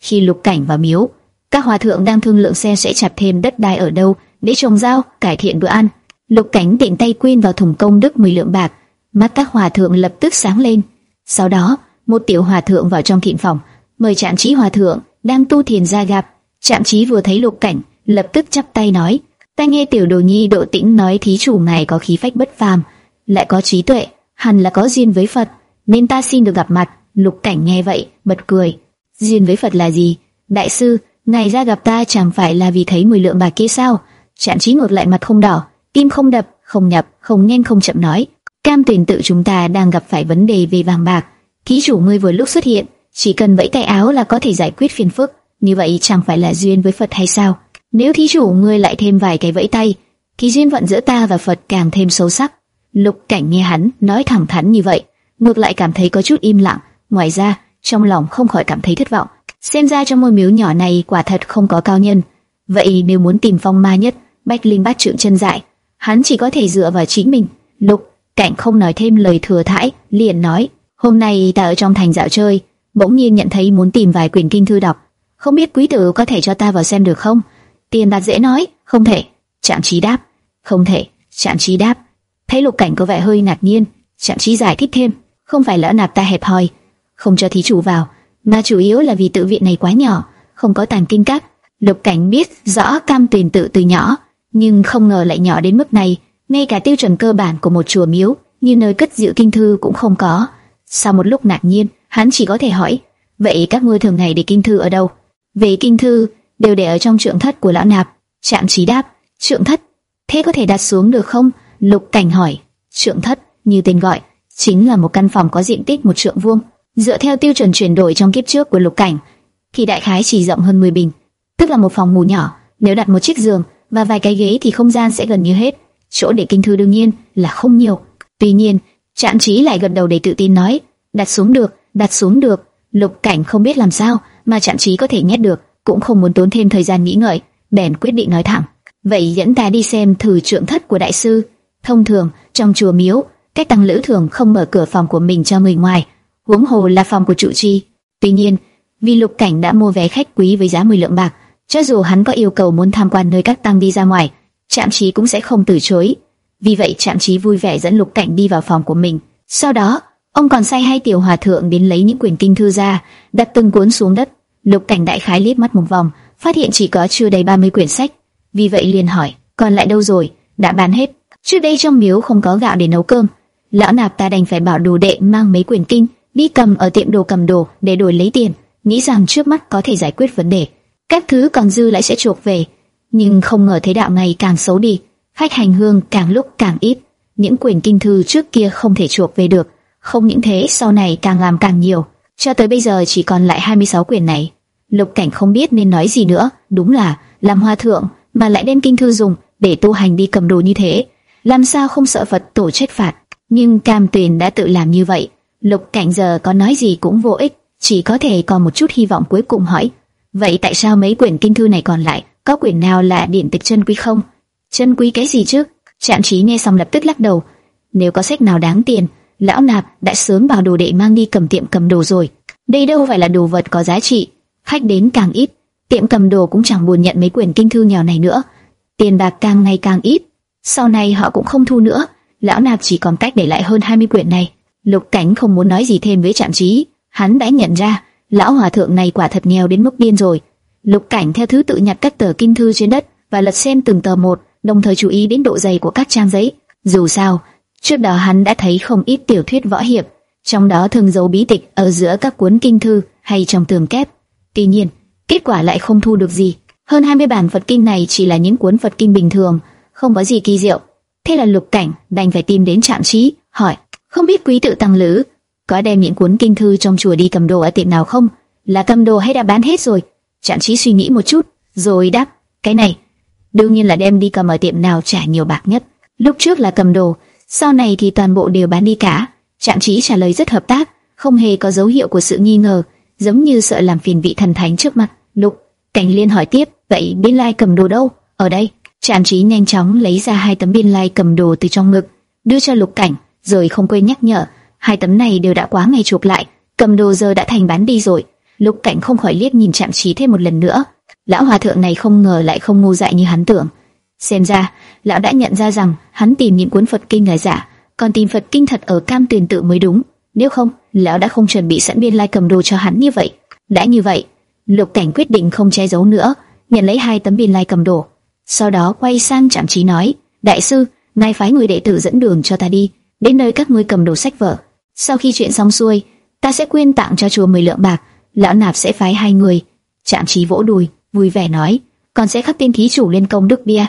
Khi lục cảnh vào miếu, các hòa thượng đang thương lượng xe sẽ chặt thêm đất đai ở đâu để trồng rau, cải thiện bữa ăn. Lục cảnh tiện tay quyên vào thùng công đức 10 lượng bạc, mắt các hòa thượng lập tức sáng lên. Sau đó, một tiểu hòa thượng vào trong thịnh phòng, mời trạm trí hòa thượng đang tu thiền ra gặp. chạm trí vừa thấy lục cảnh, lập tức chắp tay nói: Ta nghe tiểu đồ nhi độ tĩnh nói thí chủ này có khí phách bất phàm, lại có trí tuệ, hẳn là có duyên với Phật, nên ta xin được gặp mặt. Lục cảnh nghe vậy, bật cười. Duyên với Phật là gì? Đại sư, ngài ra gặp ta chẳng phải là vì thấy mười lượng bạc kia sao? Trạm trí ngược lại mặt không đỏ, tim không đập, không nhập, không nhanh không chậm nói. Cam tuyển tự chúng ta đang gặp phải vấn đề về vàng bạc. Thí chủ ngươi vừa lúc xuất hiện, chỉ cần vẫy tay áo là có thể giải quyết phiền phức. Như vậy chẳng phải là duyên với Phật hay sao? Nếu thí chủ ngươi lại thêm vài cái vẫy tay, thì duyên phận giữa ta và Phật càng thêm sâu sắc. Lục cảnh nghe hắn nói thẳng thắn như vậy, ngược lại cảm thấy có chút im lặng. Ngoài ra, trong lòng không khỏi cảm thấy thất vọng. Xem ra trong ngôi miếu nhỏ này quả thật không có cao nhân. Vậy nếu muốn tìm phong ma nhất, bách linh bát trượng chân dại, hắn chỉ có thể dựa vào chính mình. Lục cảnh không nói thêm lời thừa thãi, liền nói: hôm nay ta ở trong thành dạo chơi, bỗng nhiên nhận thấy muốn tìm vài quyển kinh thư đọc, không biết quý tử có thể cho ta vào xem được không? Tiền đạt dễ nói, không thể. Trạm trí đáp, không thể. Trạm trí đáp. Thấy lục cảnh có vẻ hơi ngạc nhiên, trạm trí giải thích thêm, không phải lỡ nạp ta hẹp hòi, không cho thí chủ vào, mà chủ yếu là vì tự viện này quá nhỏ, không có tàn kinh các. Lục cảnh biết rõ cam tuyền tự từ nhỏ, nhưng không ngờ lại nhỏ đến mức này, ngay cả tiêu chuẩn cơ bản của một chùa miếu như nơi cất giữ kinh thư cũng không có. Sau một lúc ngạc nhiên, hắn chỉ có thể hỏi, vậy các ngươi thường ngày để kinh thư ở đâu? Về kinh thư, đều để ở trong trượng thất của lão nạp. Trạm trí đáp, trượng thất, thế có thể đặt xuống được không? Lục cảnh hỏi, trượng thất, như tên gọi, chính là một căn phòng có diện tích một trượng vuông. Dựa theo tiêu chuẩn chuyển đổi trong kiếp trước của lục cảnh, thì đại khái chỉ rộng hơn 10 bình, tức là một phòng ngủ nhỏ. Nếu đặt một chiếc giường và vài cái ghế thì không gian sẽ gần như hết. Chỗ để kinh thư đương nhiên là không nhiều. Tuy nhiên, Trạm Trí lại gật đầu để tự tin nói, đặt xuống được, đặt xuống được. Lục Cảnh không biết làm sao mà chạm Trí có thể nhét được, cũng không muốn tốn thêm thời gian nghĩ ngợi, bèn quyết định nói thẳng. Vậy dẫn ta đi xem thử trượng thất của đại sư. Thông thường trong chùa miếu, các tăng lữ thường không mở cửa phòng của mình cho người ngoài, huống hồ là phòng của trụ trì. Tuy nhiên, vì Lục Cảnh đã mua vé khách quý với giá 10 lượng bạc, cho dù hắn có yêu cầu muốn tham quan nơi các tăng đi ra ngoài, Trạm Chí cũng sẽ không từ chối. Vì vậy Trạm Chí vui vẻ dẫn Lục Cảnh đi vào phòng của mình. Sau đó, ông còn sai hai tiểu hòa thượng đến lấy những quyển kinh thư ra, đặt từng cuốn xuống đất. Lục Cảnh đại khái liếc mắt một vòng, phát hiện chỉ có chưa đầy 30 quyển sách. Vì vậy liền hỏi, còn lại đâu rồi? Đã bán hết. Trước đây trong miếu không có gạo để nấu cơm. Lão nạp ta đành phải bảo đồ đệ mang mấy quyển kinh đi cầm ở tiệm đồ cầm đồ để đổi lấy tiền, nghĩ rằng trước mắt có thể giải quyết vấn đề. Các thứ còn dư lại sẽ chuộc về, nhưng không ngờ thế đạo ngày càng xấu đi, khách hành hương càng lúc càng ít, những quyển kinh thư trước kia không thể chuộc về được, không những thế, sau này càng làm càng nhiều, cho tới bây giờ chỉ còn lại 26 quyển này. Lục Cảnh không biết nên nói gì nữa, đúng là làm hòa thượng mà lại đem kinh thư dùng để tu hành đi cầm đồ như thế, làm sao không sợ Phật tổ trách phạt? Nhưng Cam Tuyền đã tự làm như vậy, Lục Cảnh giờ có nói gì cũng vô ích, chỉ có thể còn một chút hy vọng cuối cùng hỏi, vậy tại sao mấy quyển kinh thư này còn lại, có quyển nào là điển tịch chân quý không? Chân quý cái gì chứ? Trạm Trí nghe xong lập tức lắc đầu, nếu có sách nào đáng tiền, lão nạp đã sớm bảo đồ đệ mang đi cầm tiệm cầm đồ rồi. Đây đâu phải là đồ vật có giá trị, khách đến càng ít, tiệm cầm đồ cũng chẳng buồn nhận mấy quyển kinh thư nghèo này nữa. Tiền bạc càng ngày càng ít, sau này họ cũng không thu nữa. Lão nạp chỉ còn cách để lại hơn 20 quyển này. Lục Cảnh không muốn nói gì thêm với Trạm Trí, hắn đã nhận ra lão hòa thượng này quả thật nghèo đến mức điên rồi. Lục Cảnh theo thứ tự nhặt các tờ kinh thư trên đất và lật xem từng tờ một, đồng thời chú ý đến độ dày của các trang giấy. Dù sao, trước đó hắn đã thấy không ít tiểu thuyết võ hiệp, trong đó thường giấu bí tịch ở giữa các cuốn kinh thư hay trong tường kép. Tuy nhiên, kết quả lại không thu được gì. Hơn 20 bản Phật kinh này chỉ là những cuốn Phật kinh bình thường, không có gì kỳ diệu. Thế là Lục Cảnh đành phải tìm đến Trạm Trí, hỏi: "Không biết quý tự tăng lữ có đem những cuốn kinh thư trong chùa đi cầm đồ ở tiệm nào không? Là cầm đồ hay đã bán hết rồi?" Trạm Trí suy nghĩ một chút, rồi đáp: "Cái này, đương nhiên là đem đi cầm ở tiệm nào trả nhiều bạc nhất. Lúc trước là cầm đồ, sau này thì toàn bộ đều bán đi cả." Trạm Trí trả lời rất hợp tác, không hề có dấu hiệu của sự nghi ngờ, giống như sợ làm phiền vị thần thánh trước mặt. Lục Cảnh liên hỏi tiếp: "Vậy biên lai cầm đồ đâu?" "Ở đây." Trạm Trí nhanh chóng lấy ra hai tấm biên lai cầm đồ từ trong ngực, đưa cho Lục Cảnh, rồi không quên nhắc nhở, hai tấm này đều đã quá ngày chuộc lại, cầm đồ giờ đã thành bán đi rồi. Lục Cảnh không khỏi liếc nhìn Trạm Trí thêm một lần nữa. Lão hòa thượng này không ngờ lại không ngu dại như hắn tưởng. Xem ra, lão đã nhận ra rằng hắn tìm những cuốn Phật kinh là giả, còn tìm Phật kinh thật ở Cam Tuyền tự mới đúng. Nếu không, lão đã không chuẩn bị sẵn biên lai like cầm đồ cho hắn như vậy. Đã như vậy, Lục Cảnh quyết định không che giấu nữa, nhận lấy hai tấm biên lai like cầm đồ sau đó quay sang Trạm Trí nói: "Đại sư, ngài phái người đệ tử dẫn đường cho ta đi, đến nơi các ngươi cầm đồ sách vở. Sau khi chuyện xong xuôi, ta sẽ quyên tặng cho chùa 10 lượng bạc, lão nạp sẽ phái hai người." Trạm Trí vỗ đùi, vui vẻ nói: "Còn sẽ khắc tên thí chủ lên công đức bia."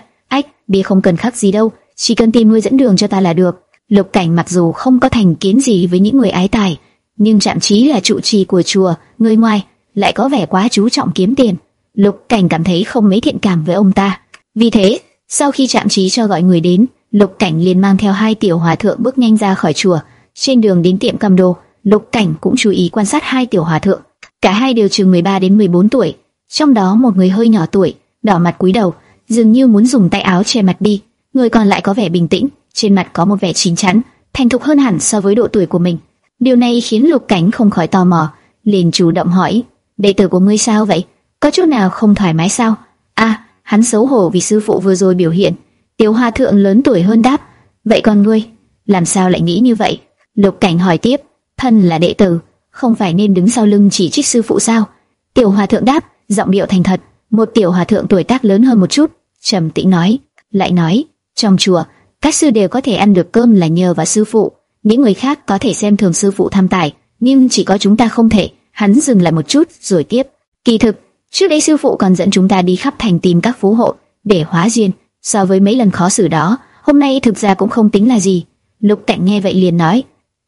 "Ách, bia không cần khắc gì đâu, chỉ cần tìm người dẫn đường cho ta là được." Lục Cảnh mặc dù không có thành kiến gì với những người ái tài, nhưng Trạm Trí là trụ trì của chùa, người ngoài lại có vẻ quá chú trọng kiếm tiền. Lục Cảnh cảm thấy không mấy thiện cảm với ông ta. Vì thế, sau khi chạm trí cho gọi người đến, Lục Cảnh liền mang theo hai tiểu hòa thượng bước nhanh ra khỏi chùa. Trên đường đến tiệm cầm đồ, Lục Cảnh cũng chú ý quan sát hai tiểu hòa thượng. Cả hai đều chừng 13 đến 14 tuổi, trong đó một người hơi nhỏ tuổi, đỏ mặt cúi đầu, dường như muốn dùng tay áo che mặt đi. Người còn lại có vẻ bình tĩnh, trên mặt có một vẻ chín chắn, thành thục hơn hẳn so với độ tuổi của mình. Điều này khiến Lục Cảnh không khỏi tò mò, liền chủ động hỏi: "Đệ tử của ngươi sao vậy? Có chỗ nào không thoải mái sao?" "A, Hắn xấu hổ vì sư phụ vừa rồi biểu hiện. Tiểu Hoa thượng lớn tuổi hơn đáp, vậy còn ngươi, làm sao lại nghĩ như vậy? Lục Cảnh hỏi tiếp, thân là đệ tử, không phải nên đứng sau lưng chỉ trích sư phụ sao? Tiểu Hòa thượng đáp, giọng điệu thành thật. Một tiểu hòa thượng tuổi tác lớn hơn một chút, trầm tĩnh nói, lại nói, trong chùa, các sư đều có thể ăn được cơm là nhờ vào sư phụ, những người khác có thể xem thường sư phụ tham tài, nhưng chỉ có chúng ta không thể. Hắn dừng lại một chút rồi tiếp, kỳ thực Trước đây sư phụ còn dẫn chúng ta đi khắp thành tìm các phú hộ để hóa duyên. So với mấy lần khó xử đó, hôm nay thực ra cũng không tính là gì. Lục Cảnh nghe vậy liền nói,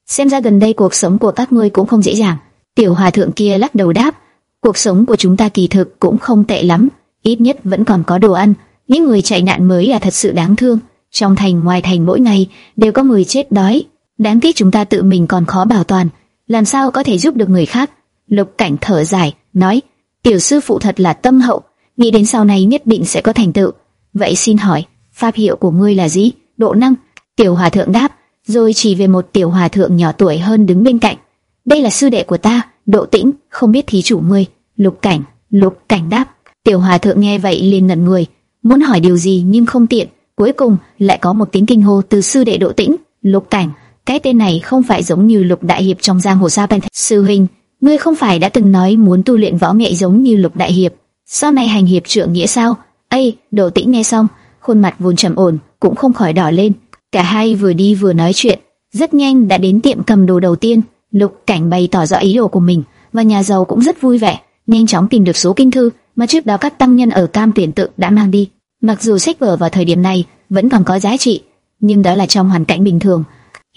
xem ra gần đây cuộc sống của các ngươi cũng không dễ dàng. Tiểu hòa thượng kia lắc đầu đáp, cuộc sống của chúng ta kỳ thực cũng không tệ lắm, ít nhất vẫn còn có đồ ăn. Những người chạy nạn mới là thật sự đáng thương. Trong thành ngoài thành mỗi ngày đều có người chết đói. Đáng tiếc chúng ta tự mình còn khó bảo toàn, làm sao có thể giúp được người khác. Lục Cảnh thở dài, nói. Tiểu sư phụ thật là tâm hậu, nghĩ đến sau này nhất định sẽ có thành tựu. Vậy xin hỏi, pháp hiệu của ngươi là gì? Độ năng. Tiểu hòa thượng đáp, rồi chỉ về một tiểu hòa thượng nhỏ tuổi hơn đứng bên cạnh. Đây là sư đệ của ta, Độ Tĩnh, không biết thí chủ ngươi. Lục Cảnh, Lục Cảnh đáp. Tiểu hòa thượng nghe vậy liền ngẩn người, muốn hỏi điều gì nhưng không tiện. Cuối cùng lại có một tiếng kinh hô từ sư đệ Độ Tĩnh, Lục Cảnh. Cái tên này không phải giống như Lục Đại Hiệp trong giang hồ sa bên sư huynh Ngươi không phải đã từng nói muốn tu luyện võ nghệ giống như Lục Đại Hiệp, sau này hành hiệp trượng nghĩa sao? Ây, Độ Tĩnh nghe xong, khuôn mặt vốn trầm ổn, cũng không khỏi đỏ lên. Cả hai vừa đi vừa nói chuyện, rất nhanh đã đến tiệm cầm đồ đầu tiên. Lục Cảnh bày tỏ rõ ý đồ của mình, và nhà giàu cũng rất vui vẻ, nhanh chóng tìm được số kinh thư mà trước đó các tăng nhân ở Cam Tuyển tự đã mang đi. Mặc dù sách vở vào thời điểm này vẫn còn có giá trị, nhưng đó là trong hoàn cảnh bình thường.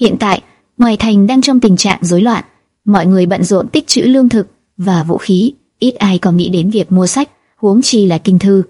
Hiện tại, Ngoài thành đang trong tình trạng rối loạn, mọi người bận rộn tích trữ lương thực và vũ khí, ít ai còn nghĩ đến việc mua sách, huống chi là kinh thư.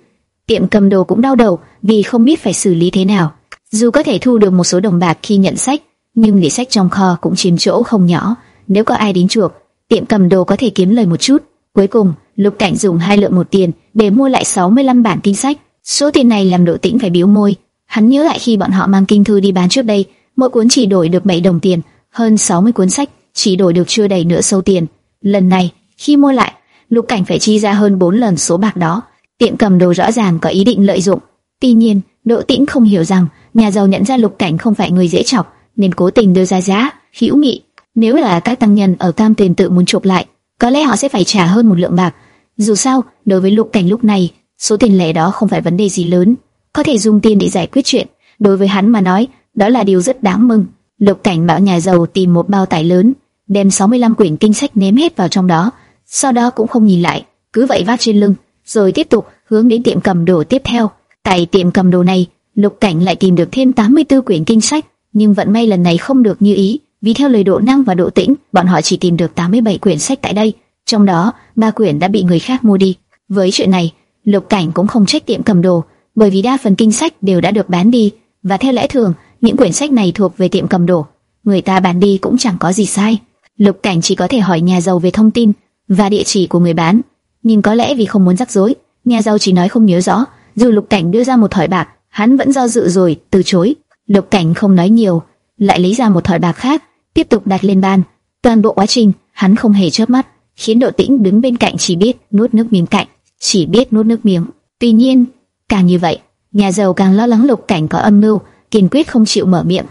Tiệm cầm đồ cũng đau đầu vì không biết phải xử lý thế nào. Dù có thể thu được một số đồng bạc khi nhận sách, nhưng để sách trong kho cũng chiếm chỗ không nhỏ. Nếu có ai đến chuộc, tiệm cầm đồ có thể kiếm lời một chút. Cuối cùng, Lục Cảnh dùng hai lượng một tiền để mua lại 65 bản kinh sách. Số tiền này làm Độ Tĩnh phải biếu môi. Hắn nhớ lại khi bọn họ mang kinh thư đi bán trước đây, mỗi cuốn chỉ đổi được 7 đồng tiền, hơn 60 cuốn sách chỉ đổi được chưa đầy nửa sâu tiền. Lần này, khi mua lại, Lục Cảnh phải chi ra hơn 4 lần số bạc đó. Tiệm cầm đồ rõ ràng có ý định lợi dụng. Tuy nhiên, Đỗ Tĩnh không hiểu rằng nhà giàu nhận ra Lục Cảnh không phải người dễ chọc, nên cố tình đưa ra giá hữu nghị. Nếu là các tăng nhân ở Tam Tiền tự muốn chụp lại, có lẽ họ sẽ phải trả hơn một lượng bạc. Dù sao, đối với Lục Cảnh lúc này, số tiền lẻ đó không phải vấn đề gì lớn, có thể dùng tiền để giải quyết chuyện. Đối với hắn mà nói, đó là điều rất đáng mừng. Lục Cảnh bảo nhà giàu tìm một bao tải lớn, đem 65 quyển kinh sách ném hết vào trong đó, sau đó cũng không nhìn lại, cứ vậy vác trên lưng, rồi tiếp tục hướng đến tiệm cầm đồ tiếp theo. Tại tiệm cầm đồ này, Lục Cảnh lại tìm được thêm 84 quyển kinh sách, nhưng vận may lần này không được như ý, vì theo lời Độ Năng và Độ Tĩnh, bọn họ chỉ tìm được 87 quyển sách tại đây, trong đó ba quyển đã bị người khác mua đi. Với chuyện này, Lục Cảnh cũng không trách tiệm cầm đồ, bởi vì đa phần kinh sách đều đã được bán đi, và theo lẽ thường, những quyển sách này thuộc về tiệm cầm đồ, người ta bán đi cũng chẳng có gì sai. Lục Cảnh chỉ có thể hỏi nhà giàu về thông tin và địa chỉ của người bán, nhưng có lẽ vì không muốn rắc rối, nhà giàu chỉ nói không nhớ rõ. Dù Lục Cảnh đưa ra một thỏi bạc, hắn vẫn do dự rồi từ chối. Lục Cảnh không nói nhiều, lại lấy ra một thỏi bạc khác, tiếp tục đặt lên bàn. Toàn bộ quá trình, hắn không hề chớp mắt, khiến Độ Tĩnh đứng bên cạnh chỉ biết nuốt nước miếng cạnh, chỉ biết nuốt nước miếng. Tuy nhiên, càng như vậy, nhà giàu càng lo lắng Lục Cảnh có âm mưu, kiên quyết không chịu mở miệng.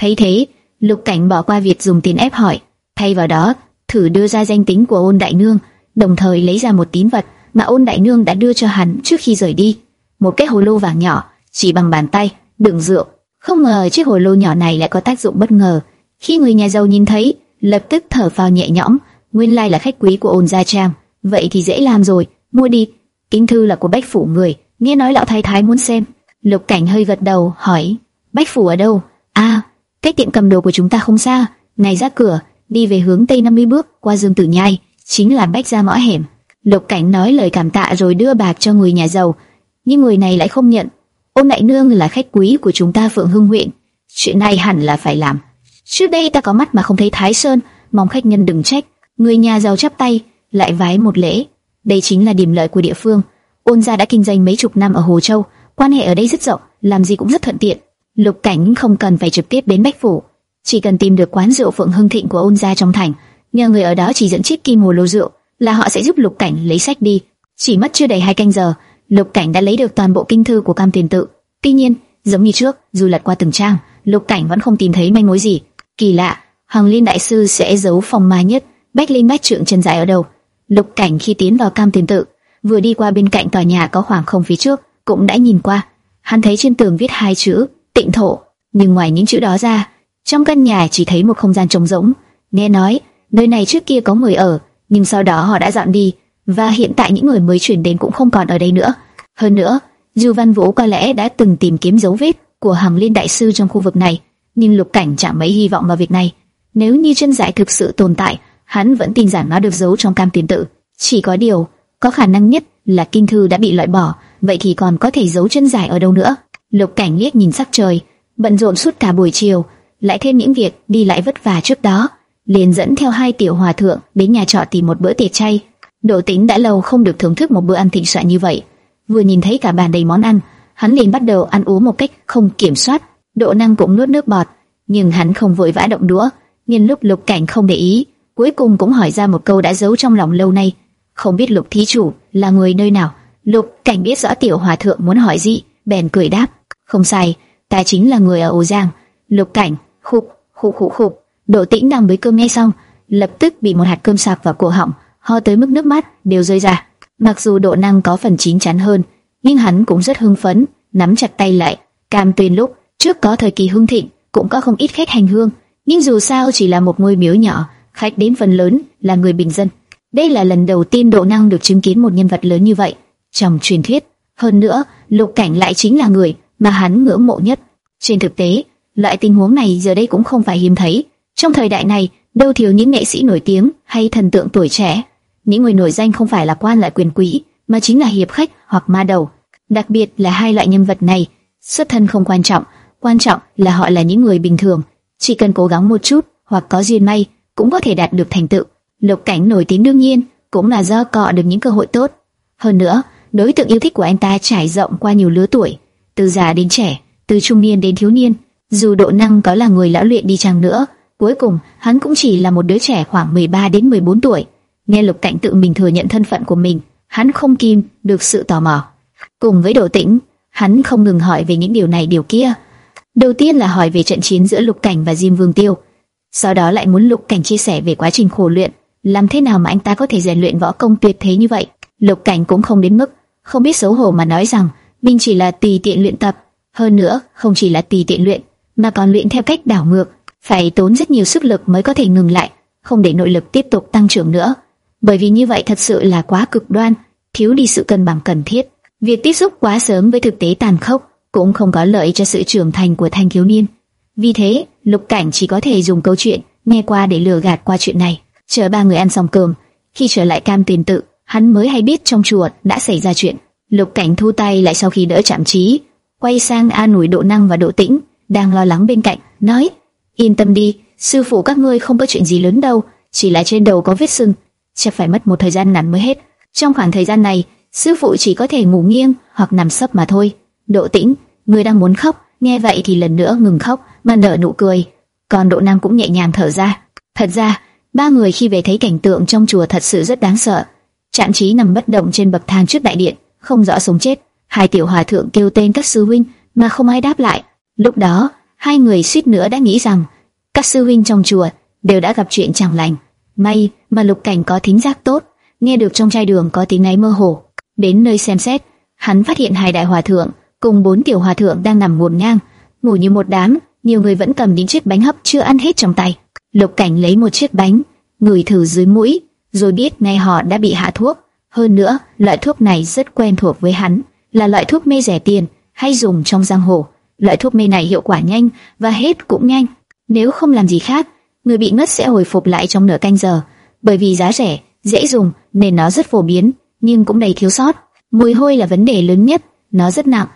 Thấy thế, Lục Cảnh bỏ qua việc dùng tiền ép hỏi, thay vào đó thử đưa ra danh tính của Ôn Đại Nương, đồng thời lấy ra một tín vật mà Ôn Đại Nương đã đưa cho hắn trước khi rời đi, một cái hồ lô vàng nhỏ, chỉ bằng bàn tay, đựng rượu. Không ngờ chiếc hồ lô nhỏ này lại có tác dụng bất ngờ. Khi người nhà giàu nhìn thấy, lập tức thở phào nhẹ nhõm, nguyên lai là khách quý của Ôn gia trang, vậy thì dễ làm rồi, mua đi. Kính thư là của Bách phủ người, nghe nói lão thái thái muốn xem. Lục Cảnh hơi gật đầu, hỏi: "Bách phủ ở đâu?" "À, cách tiệm cầm đồ của chúng ta không xa, này ra cửa, đi về hướng tây 50 bước qua Dương Tử Nhai, chính là Bách gia ngõ hẻm." Lục Cảnh nói lời cảm tạ rồi đưa bạc cho người nhà giàu, nhưng người này lại không nhận. Ôn đại nương là khách quý của chúng ta Phượng Hưng huyện, chuyện này hẳn là phải làm. Trước đây ta có mắt mà không thấy Thái Sơn, mong khách nhân đừng trách. Người nhà giàu chắp tay, lại vái một lễ. Đây chính là điểm lợi của địa phương. Ôn gia đã kinh doanh mấy chục năm ở Hồ Châu, quan hệ ở đây rất rộng, làm gì cũng rất thuận tiện. Lục Cảnh không cần phải trực tiếp đến Bách phủ, chỉ cần tìm được quán rượu Phượng Hưng Thịnh của ôn gia trong thành, nhờ người ở đó chỉ dẫn chiếc kim hồ lô rượu, là họ sẽ giúp Lục Cảnh lấy sách đi. Chỉ mất chưa đầy hai canh giờ, Lục Cảnh đã lấy được toàn bộ kinh thư của Cam Tiền Tự. Tuy nhiên, giống như trước, dù lật qua từng trang, Lục Cảnh vẫn không tìm thấy manh mối gì. Kỳ lạ, Hoàng Liên đại sư sẽ giấu phòng ma nhất, Bách Linh Bách Trượng chân dài ở đâu? Lục Cảnh khi tiến vào Cam Tiền Tự, vừa đi qua bên cạnh tòa nhà có khoảng không phía trước, cũng đã nhìn qua. Hắn thấy trên tường viết hai chữ Tịnh Thổ, nhưng ngoài những chữ đó ra, trong căn nhà chỉ thấy một không gian trống rỗng. Nghe nói, nơi này trước kia có người ở, nhưng sau đó họ đã dọn đi, và hiện tại những người mới chuyển đến cũng không còn ở đây nữa. Hơn nữa, du Văn Vũ có lẽ đã từng tìm kiếm dấu vết của Hằng Liên đại sư trong khu vực này, nhưng Lục Cảnh chẳng mấy hy vọng vào việc này. Nếu như chân giải thực sự tồn tại, hắn vẫn tin rằng nó được giấu trong cam tiền tự. Chỉ có điều, có khả năng nhất là kinh thư đã bị loại bỏ, vậy thì còn có thể giấu chân giải ở đâu nữa? Lục Cảnh liếc nhìn sắc trời, bận rộn suốt cả buổi chiều, lại thêm những việc đi lại vất vả trước đó, liền dẫn theo hai tiểu hòa thượng đến nhà trọ tìm một bữa tiệc chay. Độ Tĩnh đã lâu không được thưởng thức một bữa ăn thịnh soạn như vậy. Vừa nhìn thấy cả bàn đầy món ăn, hắn liền bắt đầu ăn uống một cách không kiểm soát. Độ Năng cũng nuốt nước bọt, nhưng hắn không vội vã động đũa. nhìn lúc Lục Cảnh không để ý, cuối cùng cũng hỏi ra một câu đã giấu trong lòng lâu nay. Không biết Lục thí chủ là người nơi nào? Lục Cảnh biết rõ tiểu hòa thượng muốn hỏi gì, bèn cười đáp: không sai, ta chính là người ở Âu Giang. Lục Cảnh, khục khục khục khục. Độ Tĩnh đang bới cơm nghe xong, lập tức bị một hạt cơm sạc vào cổ họng ho tới mức nước mắt đều rơi ra. Mặc dù độ năng có phần chín chắn hơn, nhưng hắn cũng rất hưng phấn, nắm chặt tay lại. Cam tuyên lúc trước có thời kỳ hưng thịnh, cũng có không ít khách hành hương, nhưng dù sao chỉ là một ngôi miếu nhỏ, khách đến phần lớn là người bình dân. Đây là lần đầu tiên độ năng được chứng kiến một nhân vật lớn như vậy trong truyền thuyết. Hơn nữa, Lục Cảnh lại chính là người mà hắn ngưỡng mộ nhất. Trên thực tế, loại tình huống này giờ đây cũng không phải hiếm thấy. Trong thời đại này, đâu thiếu những nghệ sĩ nổi tiếng hay thần tượng tuổi trẻ. Những người nổi danh không phải là quan lại quyền quý, mà chính là hiệp khách hoặc ma đầu. Đặc biệt là hai loại nhân vật này, xuất thân không quan trọng, quan trọng là họ là những người bình thường, chỉ cần cố gắng một chút hoặc có duyên may cũng có thể đạt được thành tựu. Lục Cảnh nổi tiếng đương nhiên cũng là do cọ được những cơ hội tốt. Hơn nữa, đối tượng yêu thích của anh ta trải rộng qua nhiều lứa tuổi, từ già đến trẻ, từ trung niên đến thiếu niên. Dù độ năng có là người lão luyện đi chăng nữa, cuối cùng hắn cũng chỉ là một đứa trẻ khoảng 13 đến 14 tuổi. Nghe Lục Cảnh tự mình thừa nhận thân phận của mình, hắn không kìm được sự tò mò. Cùng với Độ Tĩnh, hắn không ngừng hỏi về những điều này điều kia. Đầu tiên là hỏi về trận chiến giữa Lục Cảnh và Diêm Vương Tiêu, sau đó lại muốn Lục Cảnh chia sẻ về quá trình khổ luyện, làm thế nào mà anh ta có thể rèn luyện võ công tuyệt thế như vậy. Lục Cảnh cũng không đến mức không biết xấu hổ mà nói rằng mình chỉ là tùy tiện luyện tập, hơn nữa không chỉ là tùy tiện luyện, mà còn luyện theo cách đảo ngược, phải tốn rất nhiều sức lực mới có thể ngừng lại, không để nội lực tiếp tục tăng trưởng nữa. Bởi vì như vậy thật sự là quá cực đoan, thiếu đi sự cân bằng cần thiết. Việc tiếp xúc quá sớm với thực tế tàn khốc cũng không có lợi cho sự trưởng thành của thanh thiếu niên. Vì thế, Lục Cảnh chỉ có thể dùng câu chuyện nghe qua để lừa gạt qua chuyện này. Chờ ba người ăn xong cơm, khi trở lại Cam tiền tự, hắn mới hay biết trong chùa đã xảy ra chuyện. Lục Cảnh thu tay lại sau khi đỡ chạm trí, quay sang an ủi Độ Năng và Độ Tĩnh, đang lo lắng bên cạnh, nói: "Yên tâm đi, sư phụ các ngươi không có chuyện gì lớn đâu, chỉ là trên đầu có vết sưng, chắc phải mất một thời gian ngắn mới hết. Trong khoảng thời gian này, sư phụ chỉ có thể ngủ nghiêng hoặc nằm sấp mà thôi." Độ Tĩnh, người đang muốn khóc, nghe vậy thì lần nữa ngừng khóc, mà nở nụ cười. Còn Độ nam cũng nhẹ nhàng thở ra. Thật ra, ba người khi về thấy cảnh tượng trong chùa thật sự rất đáng sợ. Trạm Chí nằm bất động trên bậc thang trước đại điện, không rõ sống chết. Hai tiểu hòa thượng kêu tên các sư huynh mà không ai đáp lại. Lúc đó, hai người suýt nữa đã nghĩ rằng các sư huynh trong chùa đều đã gặp chuyện chẳng lành. May mà Lục Cảnh có thính giác tốt, nghe được trong chai đường có tiếng ấy mơ hồ. Đến nơi xem xét, hắn phát hiện hai đại hòa thượng cùng bốn tiểu hòa thượng đang nằm ngổn ngang, ngủ như một đám, nhiều người vẫn cầm những chiếc bánh hấp chưa ăn hết trong tay. Lục Cảnh lấy một chiếc bánh, ngửi thử dưới mũi, rồi biết ngay họ đã bị hạ thuốc. Hơn nữa, loại thuốc này rất quen thuộc với hắn, là loại thuốc mê rẻ tiền, hay dùng trong giang hồ. Loại thuốc mê này hiệu quả nhanh và hết cũng nhanh. Nếu không làm gì khác, người bị ngất sẽ hồi phục lại trong nửa canh giờ. Bởi vì giá rẻ, dễ dùng nên nó rất phổ biến, nhưng cũng đầy thiếu sót. Mùi hôi là vấn đề lớn nhất, nó rất nặng